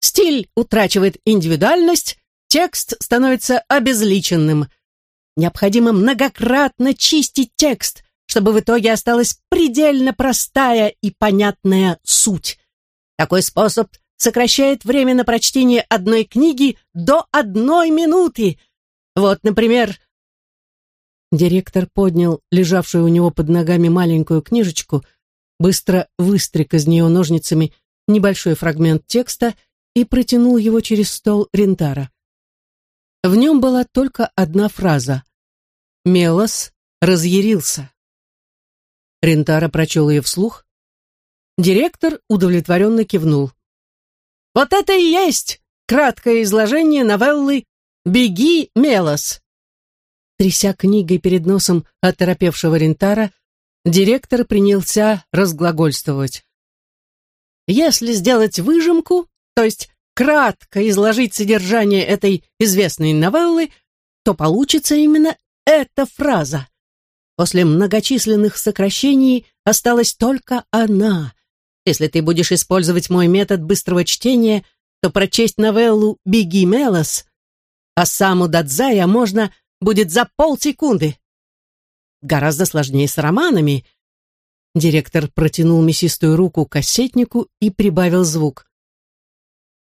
Стиль утрачивает индивидуальность, текст становится обезличенным. Необходимо многократно чистить текст, чтобы в итоге осталась предельно простая и понятная суть. Такой способ сокращает время на прочтение одной книги до одной минуты. Вот, например, Директор поднял лежавшую у него под ногами маленькую книжечку, быстро выстриг из нее ножницами небольшой фрагмент текста и протянул его через стол Рентара. В нем была только одна фраза. «Мелос разъярился». Рентара прочел ее вслух. Директор удовлетворенно кивнул. «Вот это и есть краткое изложение новеллы «Беги, Мелос». Тряся книгой перед носом оторопевшего рентара, директор принялся разглагольствовать. Если сделать выжимку, то есть кратко изложить содержание этой известной новеллы, то получится именно эта фраза. После многочисленных сокращений осталась только она. Если ты будешь использовать мой метод быстрого чтения, то прочесть новеллу «Беги, Мелос», а саму Дадзая можно будет за полсекунды. Гораздо сложнее с романами. Директор протянул мясистую руку к кассетнику и прибавил звук.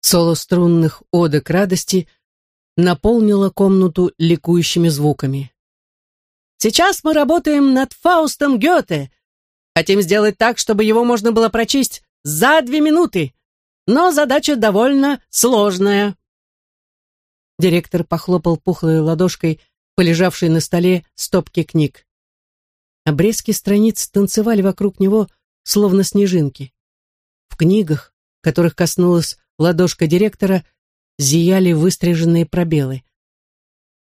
Соло струнных одок радости наполнило комнату ликующими звуками. «Сейчас мы работаем над Фаустом Гёте. Хотим сделать так, чтобы его можно было прочесть за две минуты, но задача довольно сложная». Директор похлопал пухлой ладошкой полежавшей на столе стопки книг. Обрезки страниц танцевали вокруг него, словно снежинки. В книгах, которых коснулась ладошка директора, зияли выстриженные пробелы.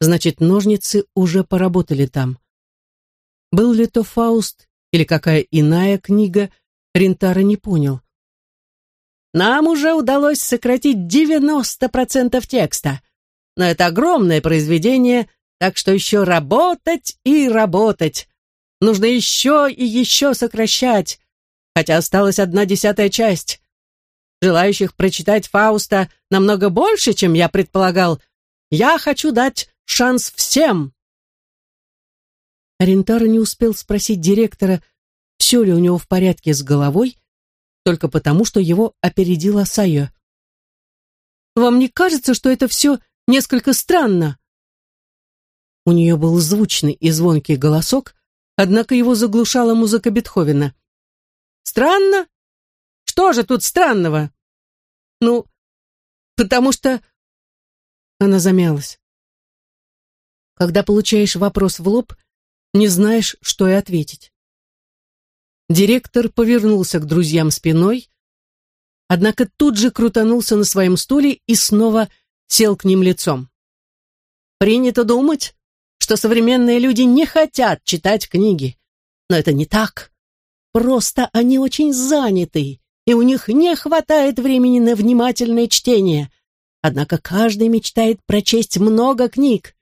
Значит, ножницы уже поработали там. Был ли то Фауст или какая иная книга, Рентара не понял. «Нам уже удалось сократить 90% текста, но это огромное произведение так что еще работать и работать. Нужно еще и еще сокращать, хотя осталась одна десятая часть. Желающих прочитать Фауста намного больше, чем я предполагал. Я хочу дать шанс всем. Рентаро не успел спросить директора, все ли у него в порядке с головой, только потому, что его опередила Сайо. «Вам не кажется, что это все несколько странно?» У нее был звучный и звонкий голосок, однако его заглушала музыка Бетховена. «Странно? Что же тут странного?» «Ну, потому что...» Она замялась. Когда получаешь вопрос в лоб, не знаешь, что и ответить. Директор повернулся к друзьям спиной, однако тут же крутанулся на своем стуле и снова сел к ним лицом. «Принято думать, что современные люди не хотят читать книги. Но это не так. Просто они очень заняты, и у них не хватает времени на внимательное чтение. Однако каждый мечтает прочесть много книг.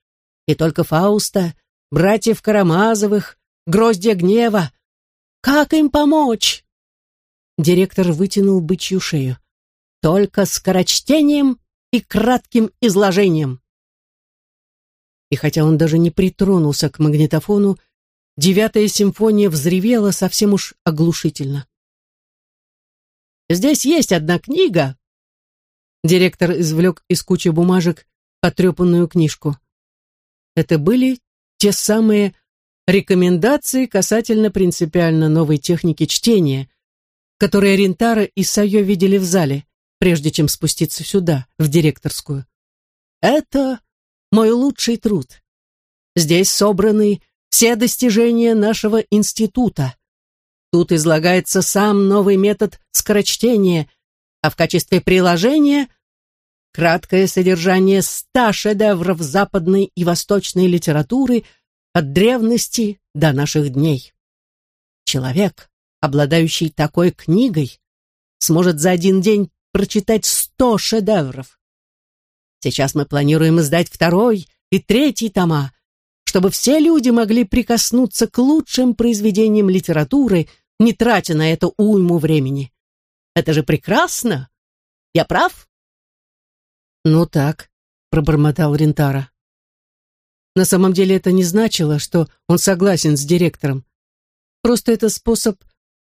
И только Фауста, братьев Карамазовых, Гроздья гнева. Как им помочь? Директор вытянул бычью шею. Только скорочтением и кратким изложением и хотя он даже не притронулся к магнитофону, девятая симфония взревела совсем уж оглушительно. «Здесь есть одна книга», Директор извлек из кучи бумажек потрепанную книжку. Это были те самые рекомендации касательно принципиально новой техники чтения, которые Рентара и Сайо видели в зале, прежде чем спуститься сюда, в директорскую. Это мой лучший труд. Здесь собраны все достижения нашего института. Тут излагается сам новый метод скорочтения, а в качестве приложения краткое содержание ста шедевров западной и восточной литературы от древности до наших дней. Человек, обладающий такой книгой, сможет за один день прочитать сто шедевров. Сейчас мы планируем издать второй и третий тома, чтобы все люди могли прикоснуться к лучшим произведениям литературы, не тратя на это уйму времени. Это же прекрасно! Я прав? Ну так, пробормотал Рентара. На самом деле это не значило, что он согласен с директором. Просто это способ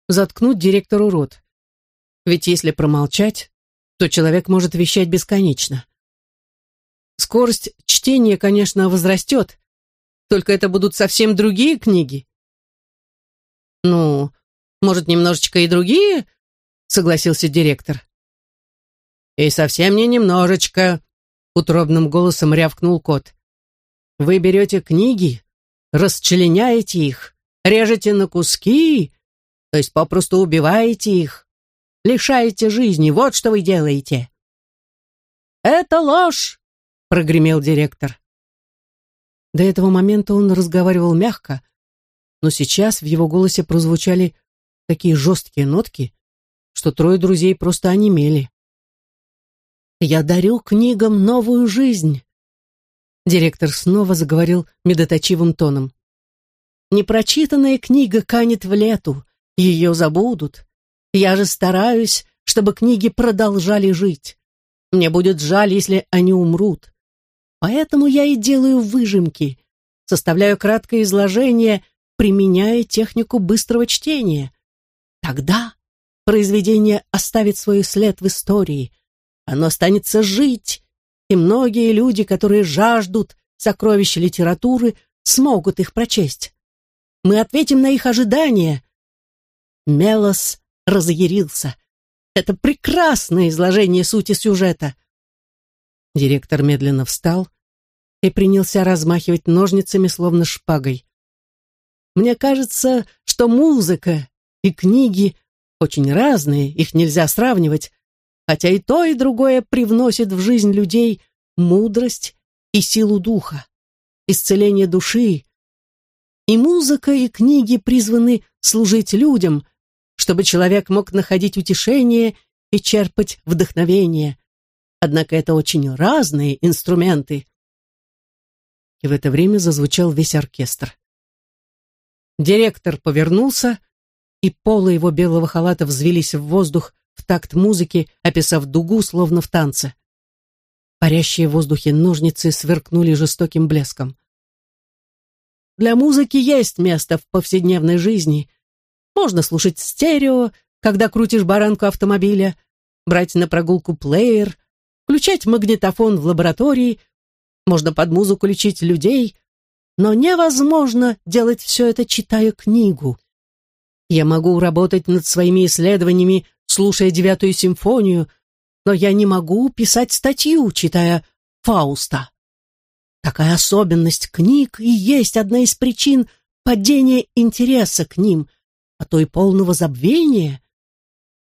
заткнуть директору рот. Ведь если промолчать, то человек может вещать бесконечно. Скорость чтения, конечно, возрастет, только это будут совсем другие книги. Ну, может, немножечко и другие? Согласился директор. И совсем не немножечко, утробным голосом рявкнул кот. Вы берете книги, расчленяете их, режете на куски, то есть попросту убиваете их, лишаете жизни, вот что вы делаете. «Это ложь!» — прогремел директор. До этого момента он разговаривал мягко, но сейчас в его голосе прозвучали такие жесткие нотки, что трое друзей просто онемели. «Я дарю книгам новую жизнь», — директор снова заговорил медоточивым тоном. «Непрочитанная книга канет в лету, ее забудут. Я же стараюсь, чтобы книги продолжали жить. Мне будет жаль, если они умрут. Поэтому я и делаю выжимки, составляю краткое изложение, применяя технику быстрого чтения. Тогда произведение оставит свой след в истории. Оно останется жить, и многие люди, которые жаждут сокровищ литературы, смогут их прочесть. Мы ответим на их ожидания. Мелос разъярился. Это прекрасное изложение сути сюжета. Директор медленно встал и принялся размахивать ножницами, словно шпагой. Мне кажется, что музыка и книги очень разные, их нельзя сравнивать, хотя и то, и другое привносит в жизнь людей мудрость и силу духа, исцеление души. И музыка, и книги призваны служить людям, чтобы человек мог находить утешение и черпать вдохновение. Однако это очень разные инструменты. И в это время зазвучал весь оркестр. Директор повернулся, и полы его белого халата взвелись в воздух в такт музыки, описав дугу, словно в танце. Парящие в воздухе ножницы сверкнули жестоким блеском. Для музыки есть место в повседневной жизни. Можно слушать стерео, когда крутишь баранку автомобиля, брать на прогулку плеер, включать магнитофон в лаборатории, можно под музыку лечить людей, но невозможно делать все это, читая книгу. Я могу работать над своими исследованиями, слушая девятую симфонию, но я не могу писать статью, читая Фауста. Такая особенность книг и есть одна из причин падения интереса к ним, а то и полного забвения.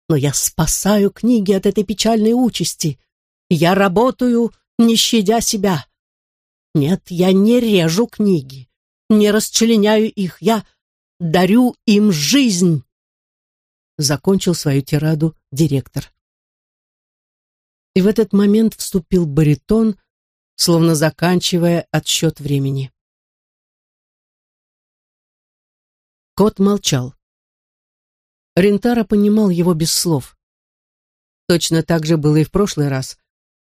Но я спасаю книги от этой печальной участи. Я работаю, не щадя себя. Нет, я не режу книги, не расчленяю их, я дарю им жизнь. Закончил свою тираду директор. И в этот момент вступил баритон, словно заканчивая отсчет времени. Кот молчал. Рентара понимал его без слов. Точно так же было и в прошлый раз,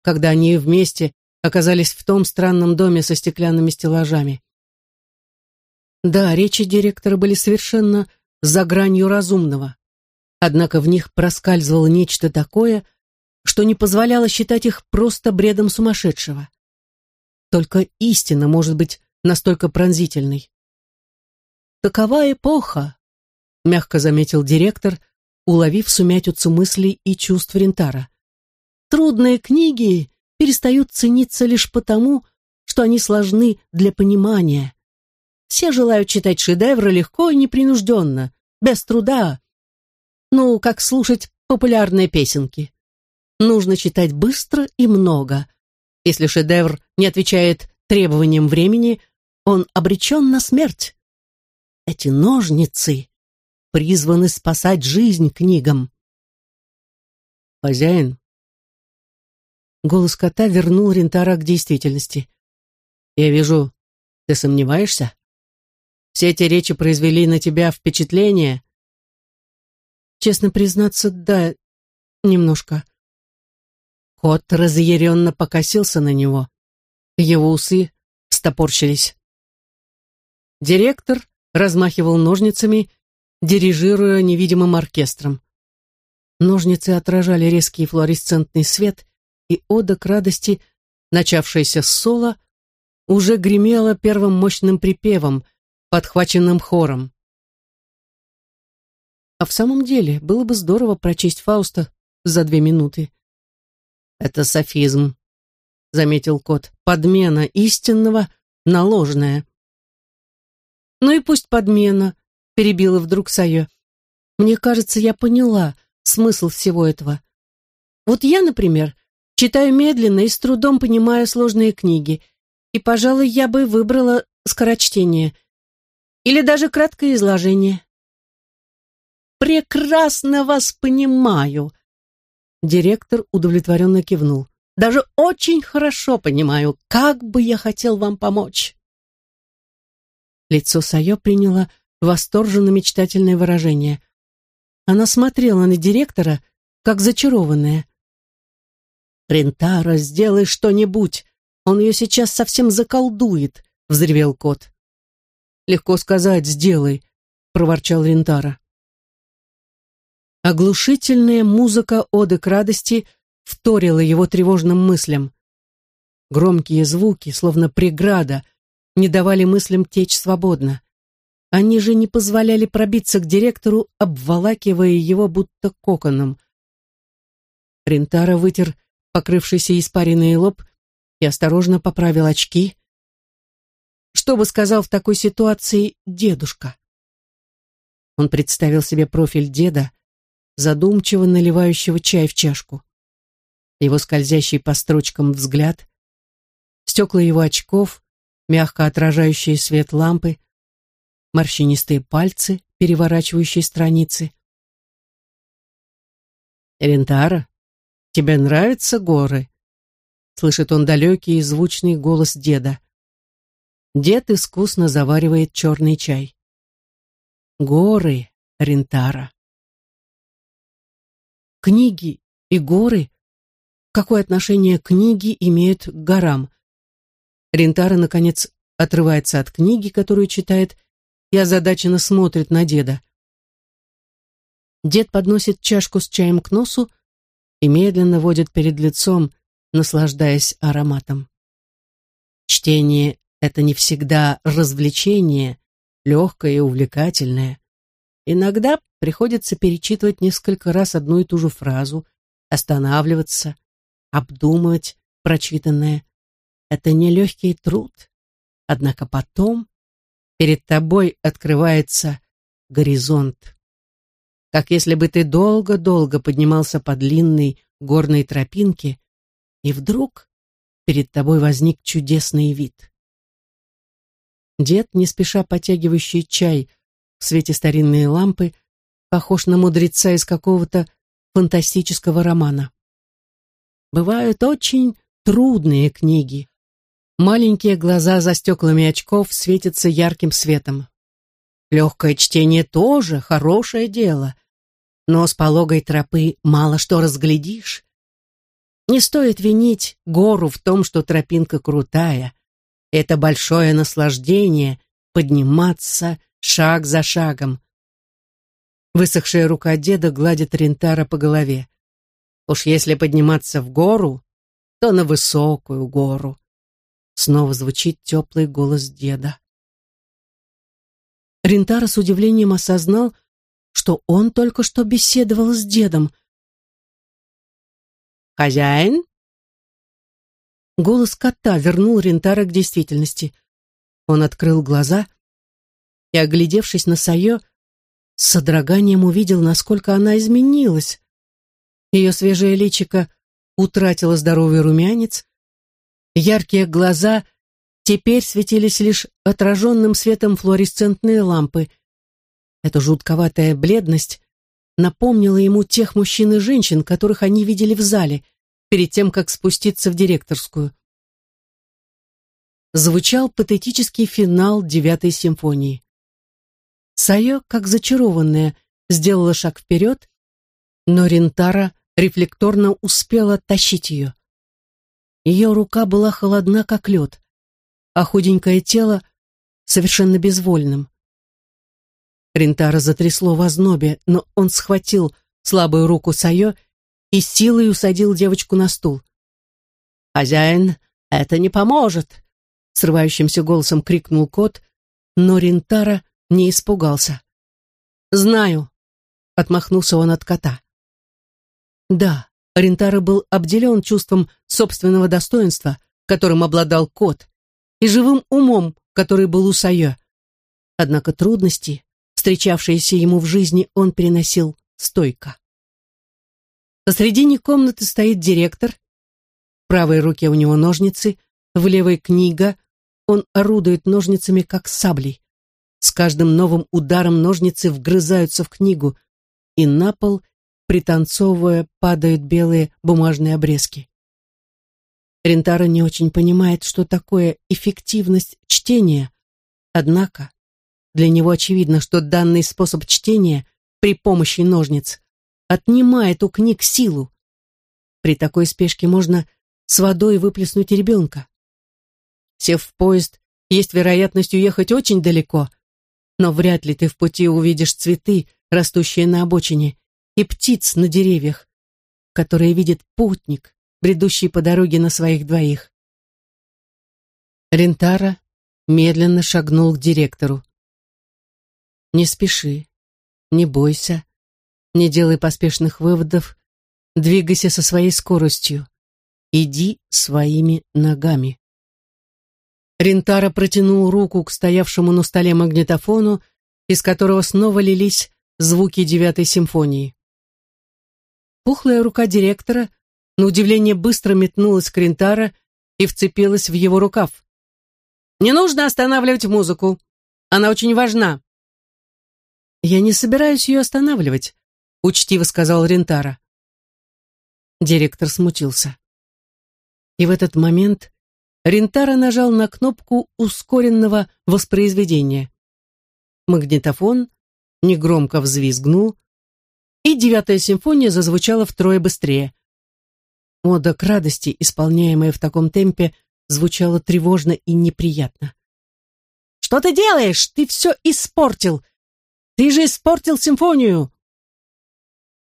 когда они вместе оказались в том странном доме со стеклянными стеллажами. Да, речи директора были совершенно за гранью разумного, однако в них проскальзывало нечто такое, что не позволяло считать их просто бредом сумасшедшего. Только истина может быть настолько пронзительной. «Такова эпоха», — мягко заметил директор, уловив сумятицу мыслей и чувств Рентара. «Трудные книги перестают цениться лишь потому, что они сложны для понимания. Все желают читать шедевры легко и непринужденно, без труда. Ну, как слушать популярные песенки. Нужно читать быстро и много. Если шедевр не отвечает требованиям времени, он обречен на смерть. Эти ножницы призваны спасать жизнь книгам. «Хозяин?» Голос кота вернул Рентара к действительности. «Я вижу, ты сомневаешься? Все эти речи произвели на тебя впечатление?» «Честно признаться, да, немножко». Кот разъяренно покосился на него. Его усы стопорщились. Директор размахивал ножницами, дирижируя невидимым оркестром. Ножницы отражали резкий флуоресцентный свет, и ода к радости, начавшаяся с соло, уже гремела первым мощным припевом, подхваченным хором. А в самом деле, было бы здорово прочесть Фауста за две минуты. «Это софизм», — заметил кот, — «подмена истинного на ложное». «Ну и пусть подмена», — перебила вдруг Сайо. «Мне кажется, я поняла смысл всего этого. Вот я, например, читаю медленно и с трудом понимаю сложные книги, и, пожалуй, я бы выбрала скорочтение или даже краткое изложение». «Прекрасно вас понимаю», Директор удовлетворенно кивнул. «Даже очень хорошо понимаю, как бы я хотел вам помочь». Лицо Сайо приняло восторженно-мечтательное выражение. Она смотрела на директора, как зачарованная. «Рентара, сделай что-нибудь! Он ее сейчас совсем заколдует!» — взревел кот. «Легко сказать, сделай!» — проворчал Рентара. Оглушительная музыка оды к радости вторила его тревожным мыслям. Громкие звуки, словно преграда, не давали мыслям течь свободно. Они же не позволяли пробиться к директору, обволакивая его будто коконом. Рентара вытер покрывшийся испаренный лоб и осторожно поправил очки. Что бы сказал в такой ситуации дедушка? Он представил себе профиль деда, задумчиво наливающего чай в чашку. Его скользящий по строчкам взгляд, стекла его очков, мягко отражающие свет лампы, морщинистые пальцы, переворачивающие страницы. «Рентара, тебе нравятся горы?» Слышит он далекий и звучный голос деда. Дед искусно заваривает черный чай. «Горы, Рентара». Книги и горы? Какое отношение книги имеют к горам? Рентара, наконец, отрывается от книги, которую читает, и озадаченно смотрит на деда. Дед подносит чашку с чаем к носу и медленно водит перед лицом, наслаждаясь ароматом. Чтение — это не всегда развлечение, легкое и увлекательное. Иногда приходится перечитывать несколько раз одну и ту же фразу, останавливаться, обдумывать прочитанное. Это нелегкий труд, однако потом перед тобой открывается горизонт. Как если бы ты долго-долго поднимался по длинной горной тропинке, и вдруг перед тобой возник чудесный вид. Дед, не спеша потягивающий чай в свете старинной лампы, похож на мудреца из какого-то фантастического романа. Бывают очень трудные книги. Маленькие глаза за стеклами очков светятся ярким светом. Легкое чтение тоже хорошее дело, но с пологой тропы мало что разглядишь. Не стоит винить гору в том, что тропинка крутая. Это большое наслаждение подниматься шаг за шагом. Высохшая рука деда гладит Рентара по голове. Уж если подниматься в гору, то на высокую гору. Снова звучит теплый голос деда. Рентара с удивлением осознал, что он только что беседовал с дедом. «Хозяин?» Голос кота вернул Рентара к действительности. Он открыл глаза и, оглядевшись на Сайо, с содроганием увидел, насколько она изменилась. Ее свежее личико утратило здоровый румянец, яркие глаза теперь светились лишь отраженным светом флуоресцентные лампы. Эта жутковатая бледность напомнила ему тех мужчин и женщин, которых они видели в зале, перед тем, как спуститься в директорскую. Звучал патетический финал девятой симфонии. Сайо, как зачарованная, сделала шаг вперед, но Рентара рефлекторно успела тащить ее. Ее рука была холодна, как лед, а худенькое тело совершенно безвольным. Рентара затрясло в ознобе, но он схватил слабую руку Сайо и силой усадил девочку на стул. «Хозяин, это не поможет!» Срывающимся голосом крикнул кот, но Рентара не испугался. «Знаю», — отмахнулся он от кота. Да, Рентара был обделен чувством собственного достоинства, которым обладал кот, и живым умом, который был у Сайо. Однако трудности, встречавшиеся ему в жизни, он переносил стойко. Посредине комнаты стоит директор. В правой руке у него ножницы, в левой книга. Он орудует ножницами, как саблей. С каждым новым ударом ножницы вгрызаются в книгу, и на пол пританцовывая, падают белые бумажные обрезки. Рентара не очень понимает, что такое эффективность чтения, однако для него очевидно, что данный способ чтения при помощи ножниц отнимает у книг силу. При такой спешке можно с водой выплеснуть ребенка. Сев в поезд, есть вероятность уехать очень далеко, но вряд ли ты в пути увидишь цветы, растущие на обочине, и птиц на деревьях, которые видит путник, бредущий по дороге на своих двоих. Рентара медленно шагнул к директору. «Не спеши, не бойся, не делай поспешных выводов, двигайся со своей скоростью, иди своими ногами». Рентара протянул руку к стоявшему на столе магнитофону, из которого снова лились звуки девятой симфонии. Пухлая рука директора, на удивление, быстро метнулась к Рентара и вцепилась в его рукав. «Не нужно останавливать музыку. Она очень важна». «Я не собираюсь ее останавливать», — учтиво сказал Рентара. Директор смутился. И в этот момент Рентара нажал на кнопку ускоренного воспроизведения. Магнитофон негромко взвизгнул, и девятая симфония зазвучала втрое быстрее. Мода к радости, исполняемая в таком темпе, звучала тревожно и неприятно. «Что ты делаешь? Ты все испортил! Ты же испортил симфонию!»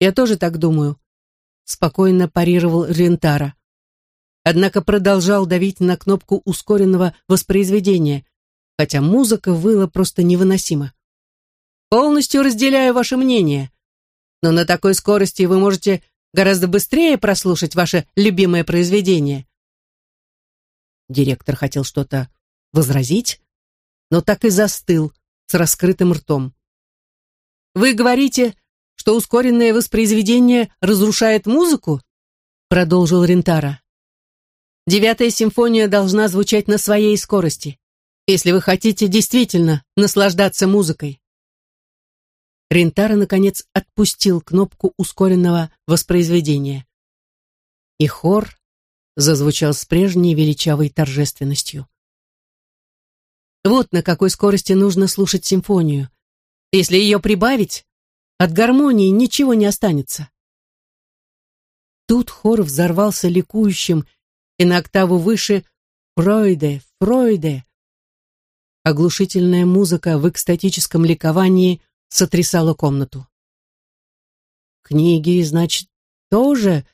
«Я тоже так думаю», — спокойно парировал Рентара. Однако продолжал давить на кнопку ускоренного воспроизведения, хотя музыка выла просто невыносимо. «Полностью разделяю ваше мнение но на такой скорости вы можете гораздо быстрее прослушать ваше любимое произведение. Директор хотел что-то возразить, но так и застыл с раскрытым ртом. «Вы говорите, что ускоренное воспроизведение разрушает музыку?» продолжил Рентара. «Девятая симфония должна звучать на своей скорости, если вы хотите действительно наслаждаться музыкой. Рентара, наконец, отпустил кнопку ускоренного воспроизведения. И хор зазвучал с прежней величавой торжественностью. Вот на какой скорости нужно слушать симфонию. Если ее прибавить, от гармонии ничего не останется. Тут хор взорвался ликующим и на октаву выше «Фройде! Фройде!». Оглушительная музыка в экстатическом ликовании сотрясала комнату. «Книги, значит, тоже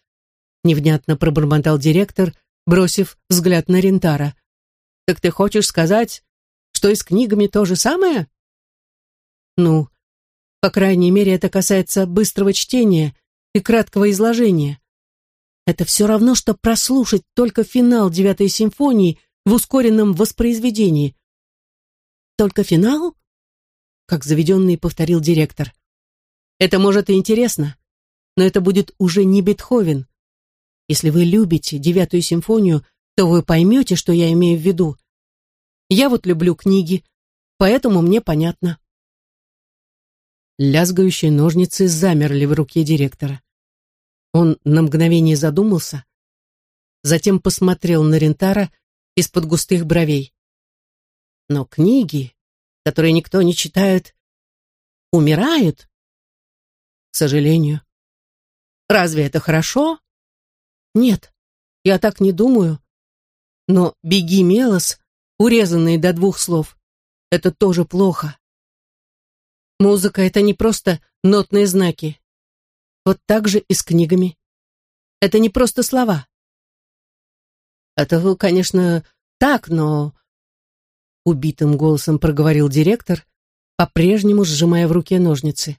невнятно пробормотал директор, бросив взгляд на Рентара. «Так ты хочешь сказать, что и с книгами то же самое?» «Ну, по крайней мере, это касается быстрого чтения и краткого изложения. Это все равно, что прослушать только финал девятой симфонии в ускоренном воспроизведении. «Только финал?» — как заведенный повторил директор. «Это может и интересно, но это будет уже не Бетховен. Если вы любите девятую симфонию, то вы поймете, что я имею в виду. Я вот люблю книги, поэтому мне понятно». Лязгающие ножницы замерли в руке директора. Он на мгновение задумался, затем посмотрел на Рентара из-под густых бровей. Но книги, которые никто не читает, умирают? К сожалению. Разве это хорошо? Нет, я так не думаю. Но «беги, Мелос», урезанные до двух слов, это тоже плохо. Музыка — это не просто нотные знаки. Вот так же и с книгами. Это не просто слова. Это, конечно, так, но... Убитым голосом проговорил директор, по-прежнему сжимая в руке ножницы.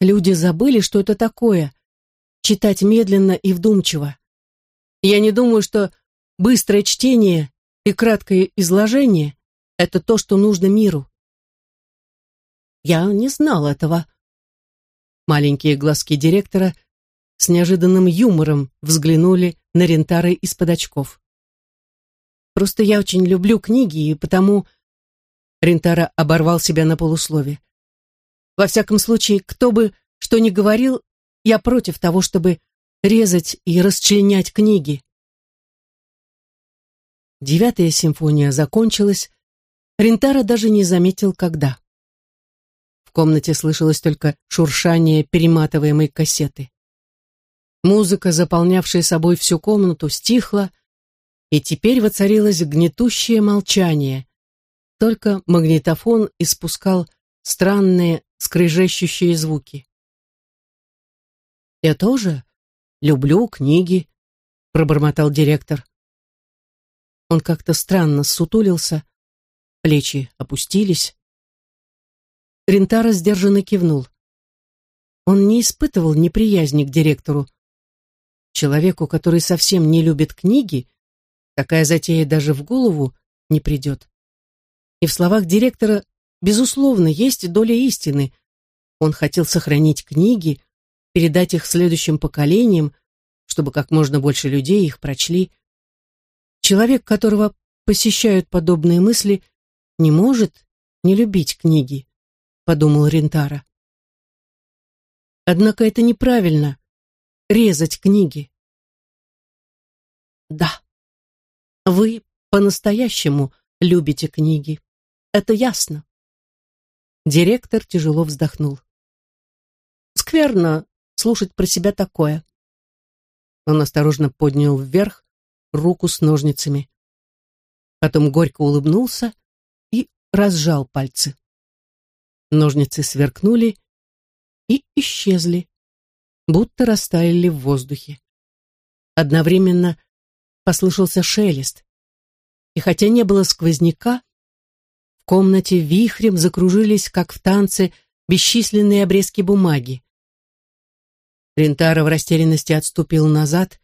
Люди забыли, что это такое — читать медленно и вдумчиво. Я не думаю, что быстрое чтение и краткое изложение — это то, что нужно миру. Я не знал этого. Маленькие глазки директора с неожиданным юмором взглянули на Рентары из-под очков. Просто я очень люблю книги, и потому... Рентара оборвал себя на полуслове. Во всяком случае, кто бы что ни говорил, я против того, чтобы резать и расчленять книги. Девятая симфония закончилась. Рентара даже не заметил, когда. В комнате слышалось только шуршание перематываемой кассеты. Музыка, заполнявшая собой всю комнату, стихла, и теперь воцарилось гнетущее молчание. Только магнитофон испускал странные скрежещущие звуки. «Я тоже люблю книги», — пробормотал директор. Он как-то странно сутулился, плечи опустились. Рентара сдержанно кивнул. Он не испытывал неприязни к директору. Человеку, который совсем не любит книги, такая затея даже в голову не придет. И в словах директора, безусловно, есть доля истины. Он хотел сохранить книги, передать их следующим поколениям, чтобы как можно больше людей их прочли. Человек, которого посещают подобные мысли, не может не любить книги подумал Рентара. Однако это неправильно — резать книги. Да, вы по-настоящему любите книги. Это ясно. Директор тяжело вздохнул. Скверно слушать про себя такое. Он осторожно поднял вверх руку с ножницами. Потом горько улыбнулся и разжал пальцы. Ножницы сверкнули и исчезли, будто растаяли в воздухе. Одновременно послышался шелест, и хотя не было сквозняка, в комнате вихрем закружились, как в танце, бесчисленные обрезки бумаги. Рентара в растерянности отступил назад.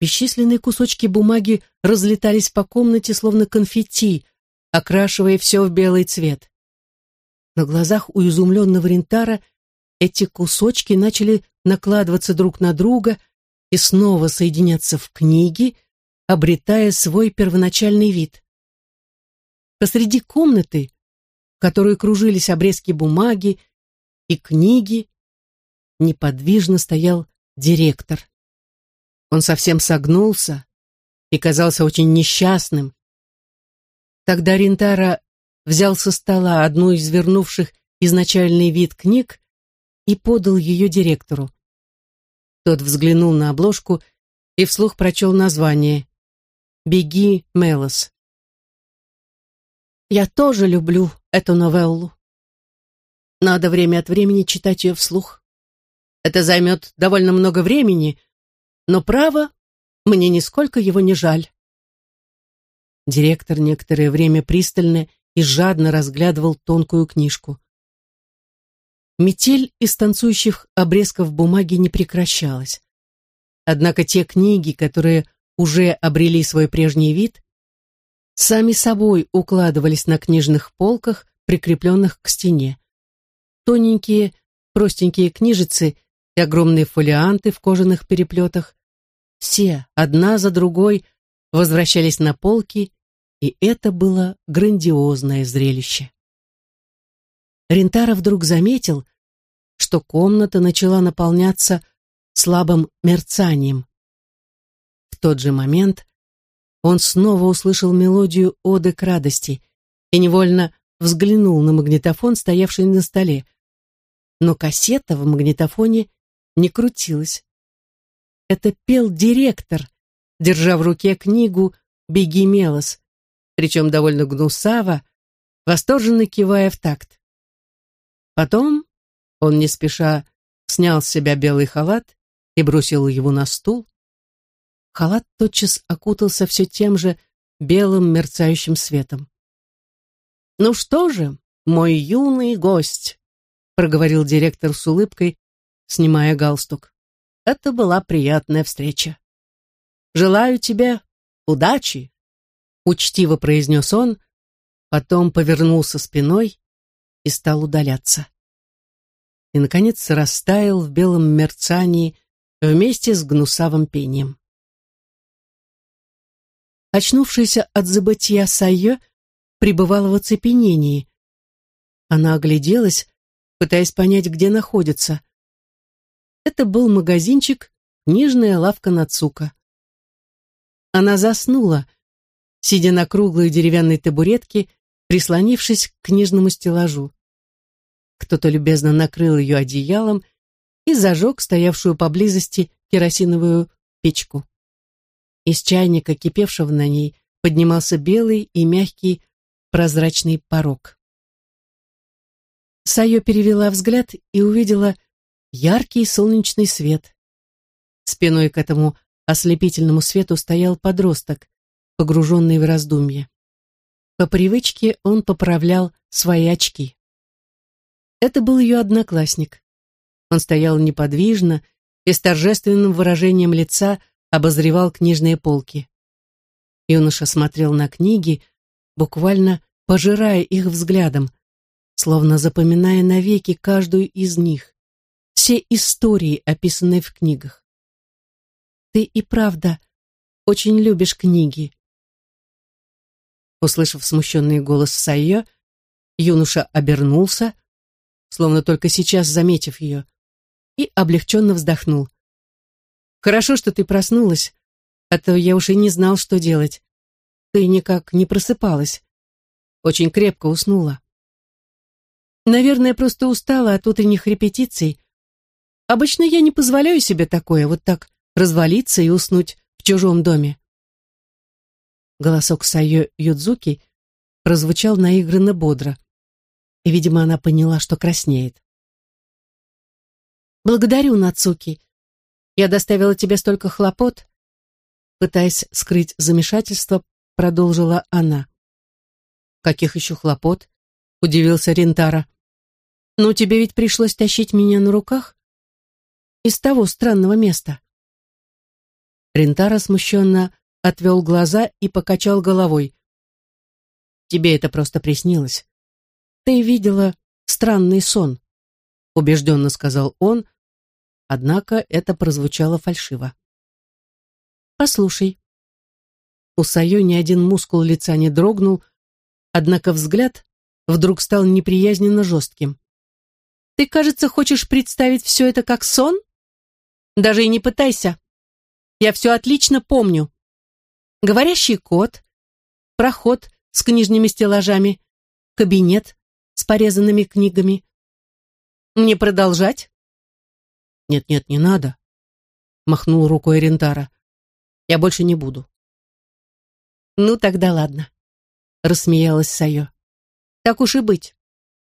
Бесчисленные кусочки бумаги разлетались по комнате, словно конфетти, окрашивая все в белый цвет. На глазах у изумленного Рентара эти кусочки начали накладываться друг на друга и снова соединяться в книги, обретая свой первоначальный вид. Посреди комнаты, в которой кружились обрезки бумаги и книги, неподвижно стоял директор. Он совсем согнулся и казался очень несчастным. Тогда Рентара взял со стола одну из вернувших изначальный вид книг и подал ее директору. Тот взглянул на обложку и вслух прочел название «Беги, Мелос». «Я тоже люблю эту новеллу. Надо время от времени читать ее вслух. Это займет довольно много времени, Но право, мне нисколько его не жаль. Директор некоторое время пристально и жадно разглядывал тонкую книжку. Метель из танцующих обрезков бумаги не прекращалась. Однако те книги, которые уже обрели свой прежний вид, сами собой укладывались на книжных полках, прикрепленных к стене. Тоненькие, простенькие книжицы и огромные фолианты в кожаных переплетах, все, одна за другой, возвращались на полки, и это было грандиозное зрелище. Рентара вдруг заметил, что комната начала наполняться слабым мерцанием. В тот же момент он снова услышал мелодию оды к радости и невольно взглянул на магнитофон, стоявший на столе. Но кассета в магнитофоне не крутилась. Это пел директор, держа в руке книгу «Беги, Мелос», причем довольно гнусаво, восторженно кивая в такт. Потом он не спеша снял с себя белый халат и бросил его на стул. Халат тотчас окутался все тем же белым мерцающим светом. «Ну что же, мой юный гость», — проговорил директор с улыбкой, снимая галстук. «Это была приятная встреча. Желаю тебе удачи учтиво произнес он, потом повернулся спиной и стал удаляться. И, наконец, растаял в белом мерцании вместе с гнусавым пением. Очнувшаяся от забытия Сайо пребывала в оцепенении. Она огляделась, пытаясь понять, где находится. Это был магазинчик, книжная лавка Нацука. Она заснула, сидя на круглой деревянной табуретке, прислонившись к книжному стеллажу. Кто-то любезно накрыл ее одеялом и зажег стоявшую поблизости керосиновую печку. Из чайника, кипевшего на ней, поднимался белый и мягкий прозрачный порог. Сайо перевела взгляд и увидела яркий солнечный свет. Спиной к этому ослепительному свету стоял подросток, погруженный в раздумье. По привычке он поправлял свои очки. Это был ее одноклассник. Он стоял неподвижно и с торжественным выражением лица обозревал книжные полки. Юноша смотрел на книги, буквально пожирая их взглядом, словно запоминая навеки каждую из них, все истории, описанные в книгах. «Ты и правда очень любишь книги», Услышав смущенный голос Сайо, юноша обернулся, словно только сейчас заметив ее, и облегченно вздохнул. «Хорошо, что ты проснулась, а то я уж и не знал, что делать. Ты никак не просыпалась. Очень крепко уснула. Наверное, просто устала от утренних репетиций. Обычно я не позволяю себе такое, вот так развалиться и уснуть в чужом доме. Голосок Сайо Юдзуки прозвучал наигранно бодро, и, видимо, она поняла, что краснеет. «Благодарю, Нацуки. Я доставила тебе столько хлопот», пытаясь скрыть замешательство, продолжила она. «Каких еще хлопот?» — удивился Рентара. «Ну, тебе ведь пришлось тащить меня на руках? Из того странного места». Рентара смущенно отвел глаза и покачал головой. «Тебе это просто приснилось. Ты видела странный сон», — убежденно сказал он, однако это прозвучало фальшиво. «Послушай». У Сайо ни один мускул лица не дрогнул, однако взгляд вдруг стал неприязненно жестким. «Ты, кажется, хочешь представить все это как сон? Даже и не пытайся. Я все отлично помню говорящий кот, проход с книжными стеллажами, кабинет порезанными книгами. Мне продолжать? Нет-нет, не надо, махнул рукой Рентара. Я больше не буду. Ну тогда ладно, рассмеялась Сайо. Так уж и быть.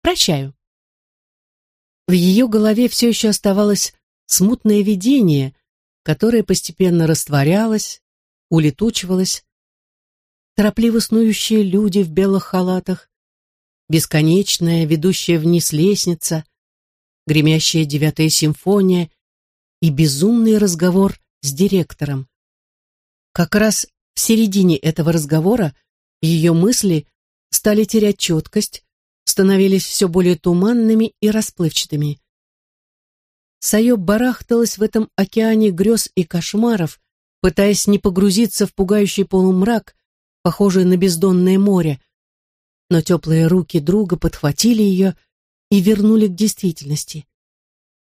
Прощаю. В ее голове все еще оставалось смутное видение, которая постепенно растворялась, улетучивалась, торопливо снующие люди в белых халатах, бесконечная, ведущая вниз лестница, гремящая девятая симфония и безумный разговор с директором. Как раз в середине этого разговора ее мысли стали терять четкость, становились все более туманными и расплывчатыми. Сайо барахталась в этом океане грез и кошмаров, пытаясь не погрузиться в пугающий полумрак, похожий на бездонное море, но теплые руки друга подхватили ее и вернули к действительности.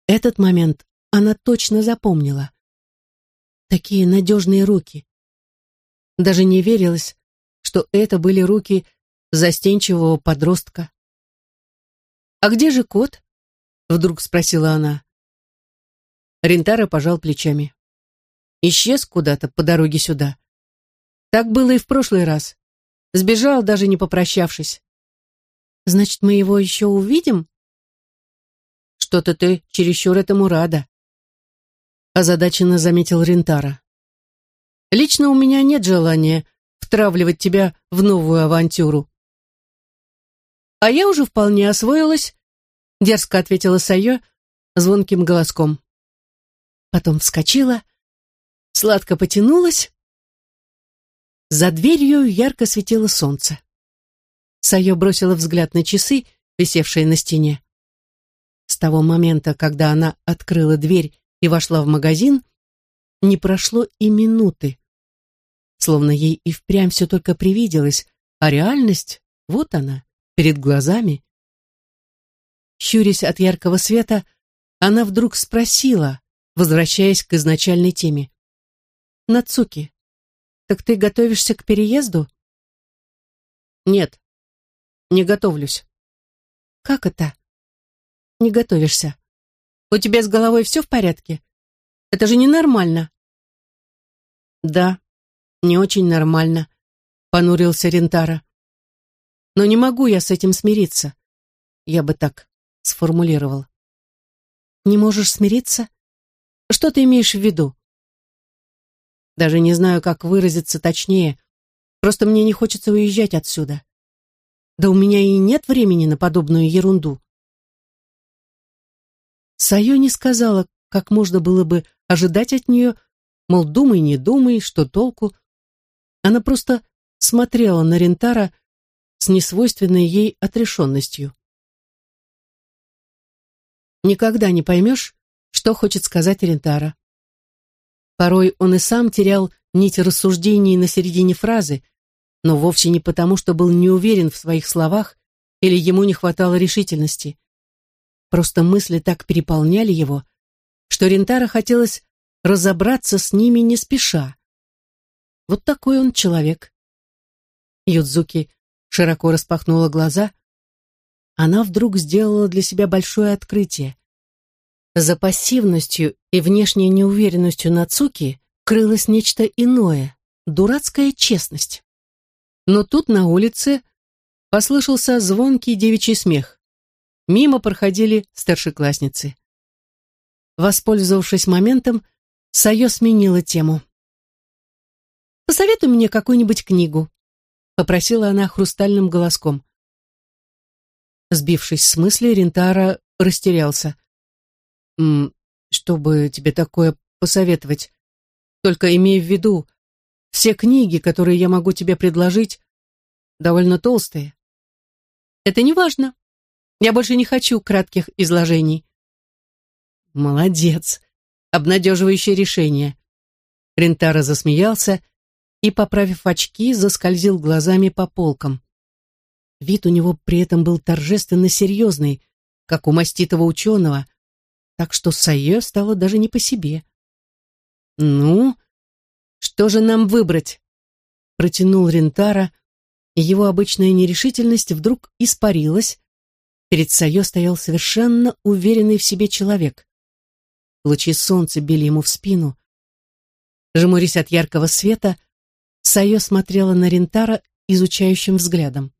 Этот момент она точно запомнила. Такие надежные руки. Даже не верилось, что это были руки застенчивого подростка. «А где же кот?» — вдруг спросила она. Рентара пожал плечами. Исчез куда-то по дороге сюда. Так было и в прошлый раз. Сбежал, даже не попрощавшись. Значит, мы его еще увидим? Что-то ты чересчур этому рада. Озадаченно заметил Рентара. Лично у меня нет желания втравливать тебя в новую авантюру. А я уже вполне освоилась, дерзко ответила Сайо звонким голоском. Потом вскочила, сладко потянулась за дверью ярко светило солнце. Сайо бросила взгляд на часы, висевшие на стене. С того момента, когда она открыла дверь и вошла в магазин, не прошло и минуты. Словно ей и впрямь все только привиделось, а реальность, вот она, перед глазами. Щурясь от яркого света, она вдруг спросила, возвращаясь к изначальной теме. «Нацуки, так ты готовишься к переезду? Нет, не готовлюсь. Как это? Не готовишься? У тебя с головой все в порядке? Это же ненормально. Да, не очень нормально, понурился Рентара. Но не могу я с этим смириться. Я бы так сформулировал. Не можешь смириться? Что ты имеешь в виду? Даже не знаю, как выразиться точнее. Просто мне не хочется уезжать отсюда. Да у меня и нет времени на подобную ерунду. Сайо не сказала, как можно было бы ожидать от нее, мол, думай, не думай, что толку. Она просто смотрела на Рентара с несвойственной ей отрешенностью. Никогда не поймешь, что хочет сказать Рентара. Порой он и сам терял нить рассуждений на середине фразы, но вовсе не потому, что был не уверен в своих словах или ему не хватало решительности. Просто мысли так переполняли его, что Рентара хотелось разобраться с ними не спеша. Вот такой он человек. Юдзуки широко распахнула глаза. Она вдруг сделала для себя большое открытие. За пассивностью и внешней неуверенностью Нацуки крылось нечто иное, дурацкая честность. Но тут на улице послышался звонкий девичий смех. Мимо проходили старшеклассницы. Воспользовавшись моментом, Сайо сменила тему. «Посоветуй мне какую-нибудь книгу», — попросила она хрустальным голоском. Сбившись с мысли, Рентара растерялся чтобы тебе такое посоветовать. Только имей в виду, все книги, которые я могу тебе предложить, довольно толстые. Это не важно. Я больше не хочу кратких изложений. Молодец. Обнадеживающее решение. Рентара засмеялся и, поправив очки, заскользил глазами по полкам. Вид у него при этом был торжественно серьезный, как у маститого ученого, так что Сайе стало даже не по себе. «Ну, что же нам выбрать?» Протянул Рентара, и его обычная нерешительность вдруг испарилась. Перед Сайо стоял совершенно уверенный в себе человек. Лучи солнца били ему в спину. Жмурясь от яркого света, Сайо смотрела на Рентара изучающим взглядом.